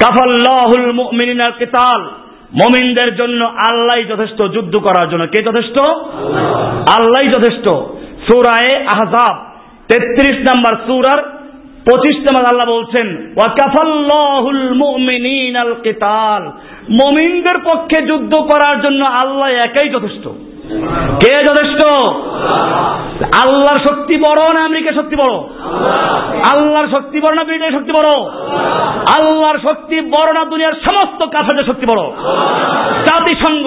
কাফাল্লাহুল মুমিনিনাল কিতাল। মমিনদের জন্য আল্লাহ যথেষ্ট যুদ্ধ করার জন্য। কে যথেষ্ট? আল্লাহ যথেষ্ট। সুরায়ে আহজাব। তেত্রিশ নাম্বার সুরার পঁচিশ নাম্বার আল্লাহ বলছেন মুমিনদের পক্ষে যুদ্ধ করার জন্য আল্লাহ একাই যথেষ্ট। কে যথেষ্ট? আল্লাহর শক্তি বড় না আমেরিকার শক্তি বড়? আল্লাহর শক্তি বড় না ব্রিটেনের শক্তি বড়? আল্লাহর শক্তি বড় না দুনিয়ার সমস্ত কাফেরদের শক্তি বড়? জাতিসংঘ,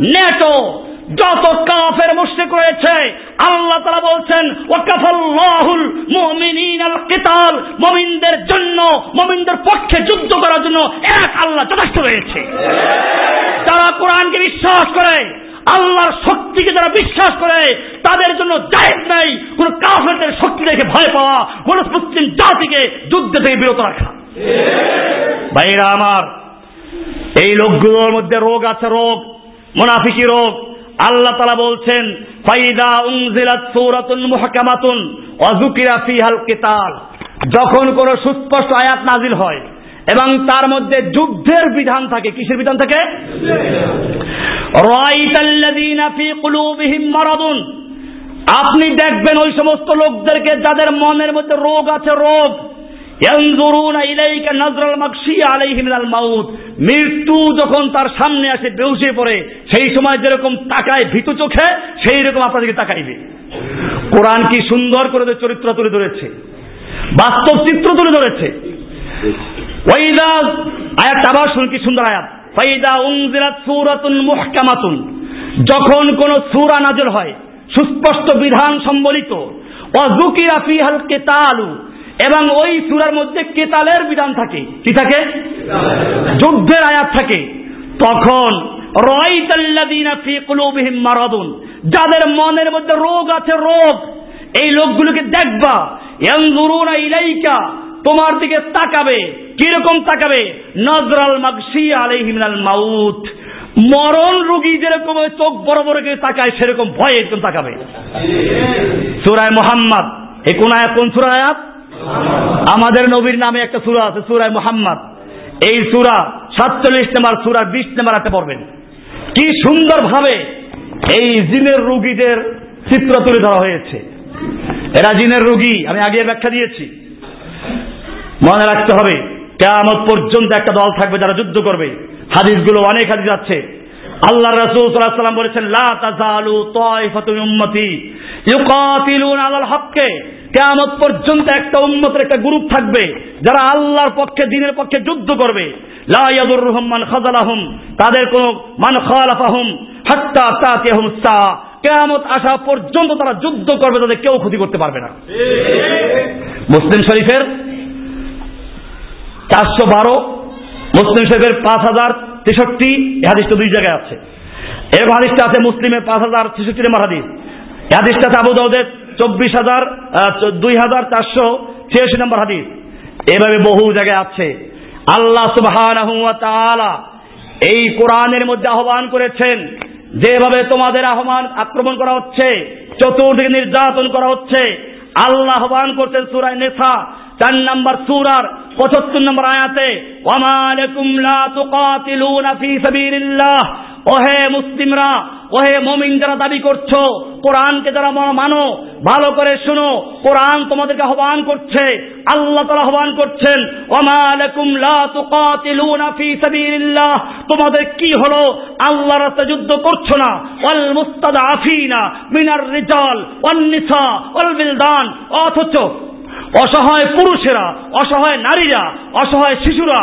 নেটো যত কাফের মুশরিক রয়েছে, আল্লাহ তারা বলছেন, ওয়াকাফাল্লাহুল মুমিনিন আল কিতাল মুমিনদের জন্য, মুমিনদের পক্ষে যুদ্ধ করার জন্য এক আল্লাহ যথেষ্ট রয়েছে। তারা কোরআনকে বিশ্বাস করে, আল্লাহর শক্তিকে যারা বিশ্বাস করে, তাদের জন্য জায়েজ নাই কোন কাফেরদের শক্তি দেখে ভয় পাওয়া, কোন মুসলিম জাতিকে যুদ্ধ থেকে বিরত রাখা। ভাইরা আমার, এই লোকগুলোর মধ্যে রোগ আছে, রোগ, মুনাফিকি রোগ আল্লাহ তালা বলছেন, ফাইদা উনজিলাত সূরাতুন মুহকামাতুন যুকিরা ফিহাল কিতাল। যখন কোন সুস্পষ্ট আয়াত নাজিল হয় এবং তার মধ্যে যুদ্ধের বিধান থাকে, কিসের বিধান থাকে? আপনি দেখবেন ওই সমস্ত লোকদেরকে যাদের মনের মধ্যে রোগ আছে, রোগ। মৃত্যু যখন তার সামনে আসে বেউসে পড়ে, সেই সময় যেরকম তাকায় ভীতু চোখে, সেই রকম আপনাদেরকে তাকাইবে। কোরআন কি সুন্দর করে চরিত্র তুলে ধরেছে। বাস্তব চিত্র তুলে ধরেছে। ওয়াইদা আয়াত আবার শুন কি সুন্দর আয়াত। ফাইদা উনজিরাত সূরাতুন মুহকামাতুন। যখন কোন সূরা নাযিল হয়, সুস্পষ্ট বিধান সম্বলিত। যুকিরা ফিহাল কিতালু। এবং ওই সুরার মধ্যে কেতালের বিধান থাকে। কি থাকে? যুদ্ধের আয়াত থাকে। তখন যাদের মনের মধ্যে রোগ আছে, রোগ, এই লোকগুলোকে দেখবা। ইলাইকা, তোমার দিকে তাকাবে। কীরকম তাকাবে? নজরাল মাগসি আলাইহিমিনাল মাউথ মরণ রোগী যেরকম চোখ বড় বড় করে তাকায়, সেরকম ভয় একদম তাকাবে। সুরায় মোহাম্মদ এ কোন আয়াত, কোন সুরা আয়াত? আমাদের নবীর নামে একটা সুরা আছে, সুরায় মোহাম্মদ। এই সুরা সাতচল্লিশ নম্বর সুরা বিশ নম্বর হাতে পড়বেন। কি সুন্দর ভাবে এই জিনের রুগীদের চিত্র তুলে ধরা হয়েছে। এরা জিনের রুগী, আমি আগে ব্যাখ্যা দিয়েছি। মনে রাখতে হবে কেমন পর্যন্ত একটা দল থাকবে যারা যুদ্ধ করবে। হাদিসগুলো অনেক হাদিস আছে। আল্লাহ রাসূল সাল্লাল্লাহু আলাইহি বলেছেন, লা তাজালু তাইফাতুন উম্মতি ইউকাতিলুন আলাল হককে। কেয়ামত পর্যন্ত একটা উন্মতের একটা গ্রুপ থাকবে, যারা আল্লাহর পক্ষে, দিনের পক্ষে যুদ্ধ করবে। লাইয়াদুর রহমান খাজালাহুম তাদের কোন মান খালাফাহুম, হাত্তা তাতিয়াহুম সা। কেয়ামত আসা পর্যন্ত তারা যুদ্ধ করবে, তাদের কেউ ক্ষতি করতে পারবে না। মুসলিম শরীফের চারশো বারো, মুসলিম শরীফের পাঁচ হাজার তেষট্টি হাদিসটা দুই জায়গায় আছে। এরকম হাদিসটা আছে মুসলিমের পাঁচ হাজার ছেষট্টি নম্বর হাদিস হাদিসটা আবু দাউদের চব্বিশ হাজার দুই হাজার চারশো ছিয়াশি নম্বর হাদিস। এভাবে বহু জায়গায় আছে। আল্লাহ সুবাহ এই কোরআনের মধ্যে আহ্বান করেছেন, যেভাবে তোমাদের আহ্বান আক্রমণ করা হচ্ছে, চতুর্দিকে নির্যাতন করা হচ্ছে, আল্লাহ আহ্বান করছেন সুরায় নেশা চার নম্বর সুরার পঁচাত্তর নম্বর আয়াতে ওয়ামালাকুম লা তুকাতিলুনা ফি সাবিলিল্লাহ ওহে মুসলিমরা, ওহে মমিন যারা দাবি করছ, কোরআনকে যারা মানো, ভালো করে শুনো, কোরআন তোমাদেরকে আহ্বান করছে, আল্লাহ তাআলা আহ্বান করছেন তোমাদের কি হলো? আল্লাহর রাস্তায় যুদ্ধ করছ না? ওয়াল মুস্তাদআফিনা মিনার রিজাল ওয়ান নিসা ওয়াল বিলদান, অথচ অসহায় পুরুষেরা, অসহায় নারীরা, অসহায় শিশুরা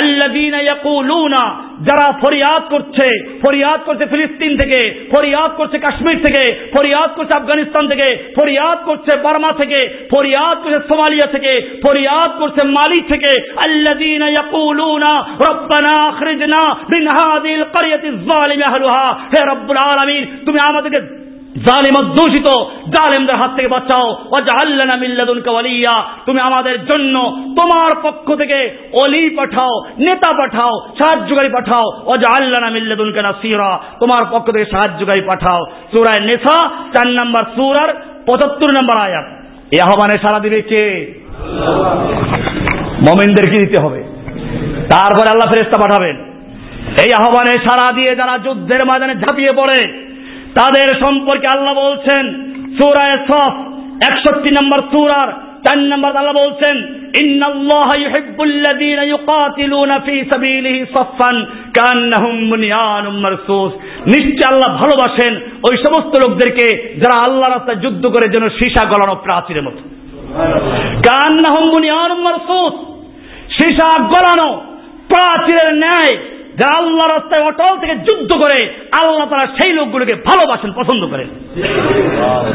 আল্লাযীনা ইয়াকুলুনা যারা ফরিয়াদ করছে ফরিয়াদ করছে ফিলিস্তিন থেকে, ফরিয়াদ করছে কাশ্মীর থেকে, ফরিয়াদ করছে আফগানিস্তান থেকে, ফরিয়াদ করছে বার্মা থেকে, ফরিয়াদ করছে সোমালিয়া থেকে, ফরিয়াদ করছে মালি থেকে আল্লাযীনা ইয়াকুলুনা রব্বানা আখরিজনা মিন হাযিল ক্বরিয়াতিজ যালিমি আহলুহা হে রব্বুল আলামিন, তুমি আমাদেরকে জালিম দূষিত। জালেমদের হাত থেকে বাঁচাও। ওয়াজআল্লানা মিন লাদুনকা ওয়ালিয়া। তুমি আমাদের জন্য তোমার পক্ষ থেকে অলি পাঠাও, নেতা পাঠাও, সাহায্যকারী পাঠাও। ওয়াজআল্লানা মিন লাদুনকা নাসীরা। তোমার পক্ষ থেকে সাহায্যকারী পাঠাও। সূরা নেসা, চার নম্বর সূরার 75 নম্বর আয়াত। এই আহ্বানে সারা দিবে কে? মুমিনদেরকে দিতে হবে? তারপরে আল্লাহ ফেরেশতা পাঠাবেন। এই আহ্বানে সারা দিয়ে যারা যুদ্ধের ময়দানে ঝাঁপিয়ে পড়ে তাদের সম্পর্কে আল্লাহ বলছেন সুরায় সফ একষট্টি নম্বর সুরার চার নম্বর আল্লাহ বলছেন নিশ্চয় আল্লাহ ভালোবাসেন ওই সমস্ত লোকদেরকে যারা আল্লাহ রাস্তায় যুদ্ধ করে যেন সীসা গলানো প্রাচীরের মতো। কান্নাহুম মারসুস। সীসা গলানো প্রাচীরের ন্যায় যারা আল্লাহ রাস্তায় অটল থেকে যুদ্ধ করে, আল্লাহ তারা সেই লোকগুলোকে ভালোবাসেন, পছন্দ করেন।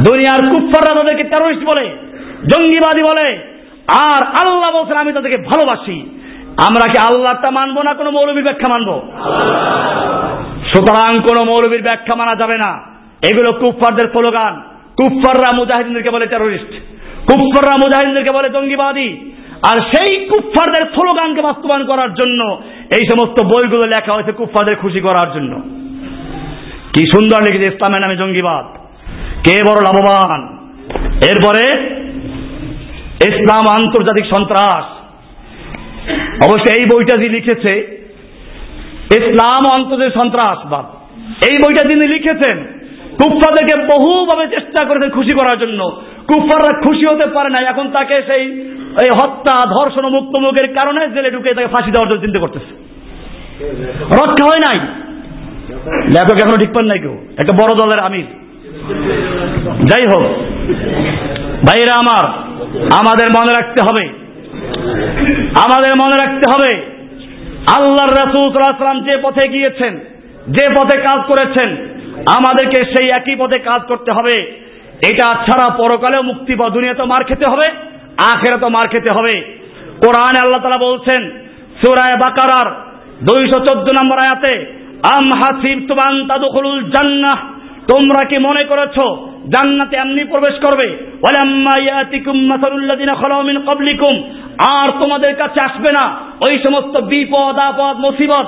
দুনিয়ার কুফাররা তাদেরকে টেরোরিস্ট বলে, জঙ্গিবাদী বলে, আর আল্লাহ বলছেন, আমি তাদেরকে ভালোবাসি। আমরা কি আল্লাহটা মানবো না কোনো মৌলবীর ব্যাখ্যা মানবো? সুতরাং কোন মৌলবীর ব্যাখ্যা মানা যাবে না। এগুলো কুফফারদের স্লোগান। কুফফাররা মুজাহিদিনদেরকে বলে টেরোরিস্ট কুফফাররা মুজাহিদিনদেরকে বলে জঙ্গিবাদী। আর সেই কুফফারদের স্লোগানকে বাস্তবায়ন করার জন্য এই সমস্ত বইগুলো লেখা হয়েছে কুফফাদের খুশি করার জন্য। কি সুন্দর লিখেছে ইসলামের নামে জঙ্গিবাদ। কে বড় লাভবান? এরপরে, ইসলাম আন্তর্জাতিক সন্ত্রাস। অবশ্য এই বইটা যিনি লিখেছে, ইসলাম আন্তর্জাতিক সন্ত্রাসবাদ। এই বইটা যিনি লিখেছেন কুফফাদেরকে বহুভাবে চেষ্টা করেছেন খুশি করার জন্য। কুফফাররা খুশি হতে পারে না এখন তাকে সেই এই হত্যা, ধর্ষণ মুক্ত মুখের কারণে জেলে ঢুকে তাকে ফাঁসি দেওয়ার জন্য চিন্তা করতেছে। রক্ষা হয় নাই। লেখক এখনও ঠিক পান নাই কেউ। একটা বড় দলের আমির। যাই হোক ভাইরা আমার, আমাদের মনে রাখতে হবে। আমাদের মনে রাখতে হবে, আল্লাহর রাসুলাম যে পথে গিয়েছেন, যে পথে কাজ করেছেন, আমাদেরকে সেই একই পথে কাজ করতে হবে। এটা ছাড়া পরকালেও মুক্তি বা দুনিয়াতে মার খেতে হবে। আখেরা তো মার খেতে হবে। কোরআনে আল্লাহ তালা বলছেন, সুরায় বাকারার দুইশো চোদ্দ নম্বর আয়াতে, আম হাসিব তুমান তাদুখুলুল জান্নাহ, তোমরা কি মনে করেছ জান্নাতে এমনি প্রবেশ করবে? আর তোমাদের কাছে আসবে না। ওই সমস্ত বিপদ, আপদ, মুসিবত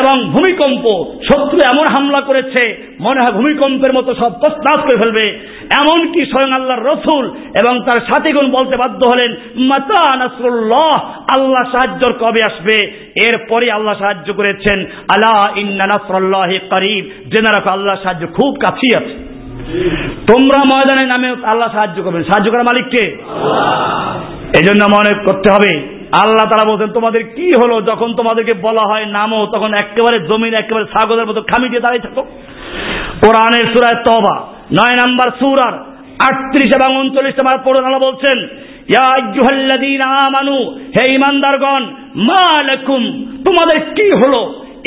এবং ভূমিকম্প, শত্রু এমন হামলা করেছে, মনে হয় ভূমিকম্পের মতো সব প্রস্তাব করে ফেলবে। এমনকি স্বয়ং আল্লাহর রসুল এবং তার সাথীগুণ বলতে বাধ্য হলেন, মাতা নাসরুল্লাহ, আল্লাহ সাহায্য কবে আসবে? এরপরে আল্লাহ সাহায্য করেছেন, আলা ইন্না নাসরুল্লাহ করিব জেনে আল্লাহ সাহায্য খুব কাছেই আছে। তোমরা ময়দানে নামে আল্লাহ সাহায্য করবেন। সাহায্য করার মালিককে এই জন্য মনে করতে হবে আল্লাহ তারা বলছেন, তোমাদের কি হলো? যখন তোমাদেরকে বলা হয় নামো, তখন একেবারে জমিন, একেবারে ছাগলের মতো খামি দিয়ে দাঁড়িয়ে থাকো। কোরআনের সুরায় তবা নয় নাম্বার সুরার আটত্রিশ এবং উনচল্লিশ নাম্বার পড়ুন আল্লাহ বলছেন আমানু, হে ইমানদারগণ মা লাকুম, তোমাদের কি হলো?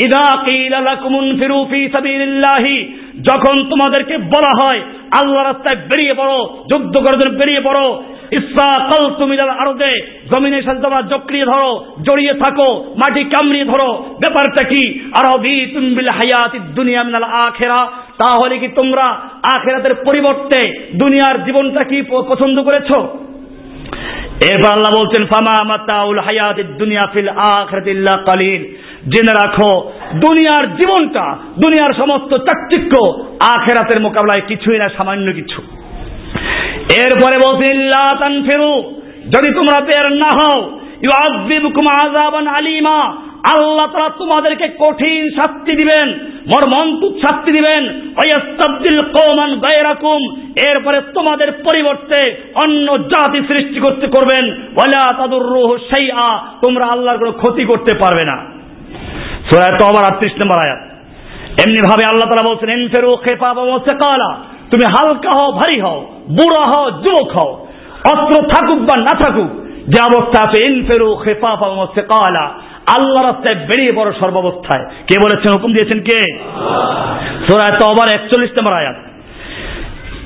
ইদা কিলা লাকুমুন ফিরু ফি সাবিলিল্লাহি যখন তোমাদেরকে বলা হয়, আল্লাহ রাস্তায় বেরিয়ে পড়ো, যুদ্ধ করার জন্য বেরিয়ে পড়ো ইসা কল তুমি আরদে জমিনের সাথে তোমরা জকড়িয়ে ধরো, জড়িয়ে থাকো, মাটি কামড়িয়ে ধরো, ব্যাপারটা কি? আর তুমবিল হায়াতি দুনিয়া মিনাল আখেরা। তাহলে কি তোমরা আখেরাতের পরিবর্তে দুনিয়ার জীবনটা কি পছন্দ করেছ? এবার আল্লাহ বলছেন, ফামা মাতাউল হায়াত দুনিয়া ফিল আখরাতিল্লাহ কালিল। জেনে রাখো, দুনিয়ার জীবনটা, দুনিয়ার সমস্ত চাকচিক্য আখেরাতের মোকাবেলায় কিছুই না, সামান্য কিছু। এরপরে বলছেন ইল্লা যদি তোমরা বের না হও আলিমা, আল্লাহ তারা তোমাদেরকে কঠিন শাস্তি দিবেন, মর্মন্তুক শাস্তি দিবেন, ওয়াস্তাবদিল কওমান গায়রাকুম, এরপরে তোমাদের পরিবর্তে অন্য জাতি সৃষ্টি করতে করবেন, ওয়ালা তাদুররুহু শাইআ, তোমরা আল্লাহর কোনো ক্ষতি করতে পারবে না। সূরা তওবার 38 নম্বর আয়াত। এমনি ভাবে আল্লাহ তাআলা বলছেন ওয়া সাকালা। তুমি হালকা হও, ভারী হও, বুড়া হও, যুবক হও, অস্ত্র থাকুক বা না থাকুক, যে অবস্থা আছে ওয়া সাকালা। আল্লাহ রাস্তায় বেরিয়ে পড়ো সর্বাবস্থায়। কে বলেছেন, হুকুম দিয়েছেন কে? সোরায় তবার একচল্লিশ নম্বর আয়াত।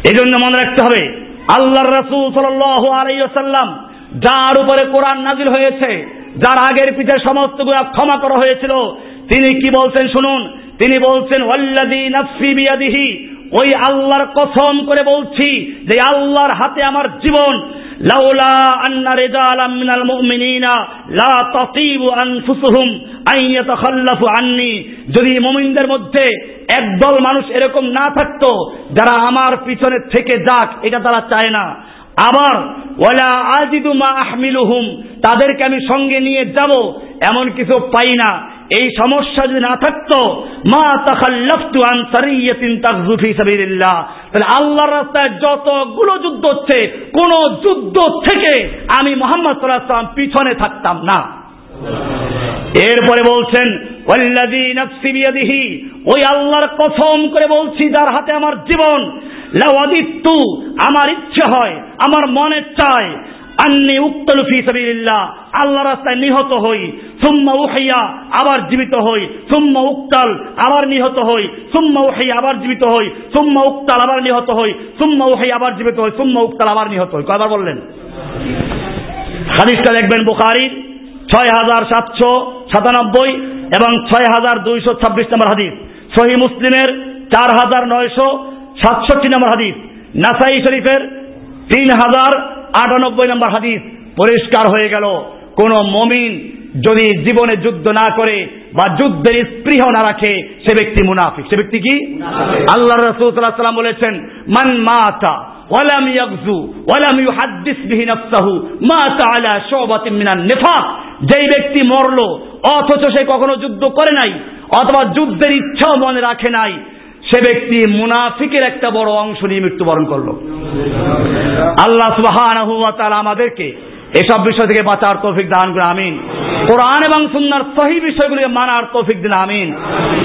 এই জন্য মনে রাখতে হবে, আল্লাহর রাসূল সাল্লাল্লাহু আলাইহি ওয়াসাল্লাম যার উপরে কোরআন নাজিল হয়েছে যার আগের পিঠে সমস্ত গুণা ক্ষমা করা হয়েছিল, তিনি কি বলছেন শুনুন? তিনি বলছেন, ওয়াল্লাযী নাফসি বিয়াদিহি। ওই আল্লাহর কসম করে বলছি যে আল্লাহর হাতে আমার জীবন। লাউলা আন্না রিজালাম মিনাল মুমিনিনা লা তাতিবু আনফুসুহুম আন ইয়াতাখাল্লাফু আন্নি। যদি মুমিনদের মধ্যে একদল মানুষ এরকম না থাকতো, যারা আমার পিছনে থেকে যাক, এটা তারা চায় না। আবার, ওয়ালা আজিদু মা আহমিলুহুম তাদেরকে আমি সঙ্গে নিয়ে যাব, এমন কিছু পাই না। এই সমস্যা যদি না থাকতো, মা তাখাল্লাফতু আন সারিয়াতিন তাগযু ফি সাবিলিল্লাহ তাহলে আল্লাহর রাস্তায় যতগুলো যুদ্ধ হচ্ছে, কোন যুদ্ধ থেকে আমি মোহাম্মদ সাল্লাল্লাহু আলাইহি পিছনে থাকতাম না। এরপরে বলছেন ওই আল্লাহর কসম করে বলছি, যার হাতে আমার জীবন আমার ইচ্ছে হয়, আমার মনে চায়, আন্নি উক্তলু ফি সাবিলিল্লাহ আল্লাহ রাস্তায় নিহত হই, সুম্মা উহাইয়া আবার জীবিত হই, সুম্মা উক্তাল, আবার নিহত হই, সুম্মা উহাইয়া আবার জীবিত হই, সুম্মা উক্তাল, আবার নিহত হই, সুম্মা উহাইয়া আবার জীবিত হই, সুম্মা উক্তাল, আবার নিহত হই। কয়বার বললেন? হাদিসটা দেখবেন বুখারীর, ছয় হাজার সাতশো সাতানব্বই এবং ছয় হাজার দুইশো ছাব্বিশ নম্বর হাদিস। সহি মুসলিমের চার হাজার নয়শো সাতষট্টি নম্বর হাদিস। নাসাই শরীফের তিন হাজার আটানব্বই নম্বর হাদিস পরিষ্কার হয়ে গেল। কোন মমিন যদি জীবনে যুদ্ধ না করে বা যুদ্ধের স্পৃহ না রাখে সে ব্যক্তি মুনাফিক। সে ব্যক্তি কি? আল্লাহ সাল্লাম বলেছেন মান মাতা ওয়ালাম ইয়াগজু ওয়ালাম ইউহাদ্দিস বিহি নাফসাহু, মাতা আলা শুবাতিন মিনান নিফাক। যেই ব্যক্তি মরলো, অথচ সে কখনো যুদ্ধ করে নাই, অথবা যুদ্ধের ইচ্ছাও মনে রাখে নাই, সে ব্যক্তি মুনাফিকের একটা বড় অংশ নিয়ে মৃত্যুবরণ করল। আল্লাহ সুবহানাহু ওয়া তাআলা আমাদেরকে এসব বিষয় থেকে বাঁচার তৌফিক দান করে আমিন। কোরআন এবং সুন্নার সহি বিষয়গুলিকে মানার তৌফিক দিন, আমিন।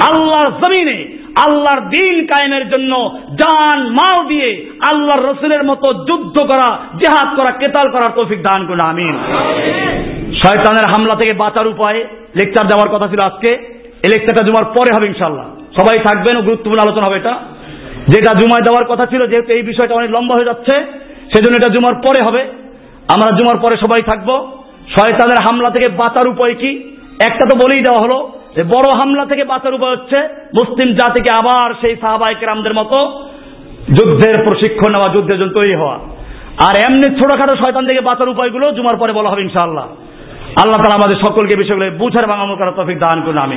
আল্লাহর জমিনে আল্লাহর দিন কায়েমের জন্য জান, মাল দিয়ে আল্লাহর রসুলের মতো যুদ্ধ করা, জেহাদ করা, কেতাল করার তৌফিক দান করুন, আমিন। শয়তানের হামলা থেকে বাঁচার উপায় লেকচার দেওয়ার কথা ছিল আজকে। এই লেকচারটা জুমার পরে হবে ইনশাল্লাহ সবাই থাকবেন গুরুত্বপূর্ণ আলোচনা হবে এটা। যেটা জুমায় দেওয়ার কথা ছিল, যেহেতু এই বিষয়টা অনেক লম্বা হয়ে যাচ্ছে, সেজন্য এটা জুমার পরে হবে। আমরা জুমার পরে সবাই থাকব। শয়তানের হামলা থেকে বাঁচার উপায় কি? একটা তো বলেই দেওয়া হলো বড় হামলা থেকে বাঁচার উপায় হচ্ছে মুসলিম জাতিকে আবার সেই সাহাবাহিক কেরামদের মতো যুদ্ধের প্রশিক্ষণ নেওয়া, যুদ্ধের জন্য তৈরি হওয়া। আর এমনি ছোটখাটো শয়তান থেকে বাঁচার উপায়গুলো জুমার পরে বলা হবে ইনশাআল্লাহ। আল্লাহ তালা আমাদের সকলকে বিষয়গুলো বুঝার ভাঙানো করার তফিক দান করুন আমি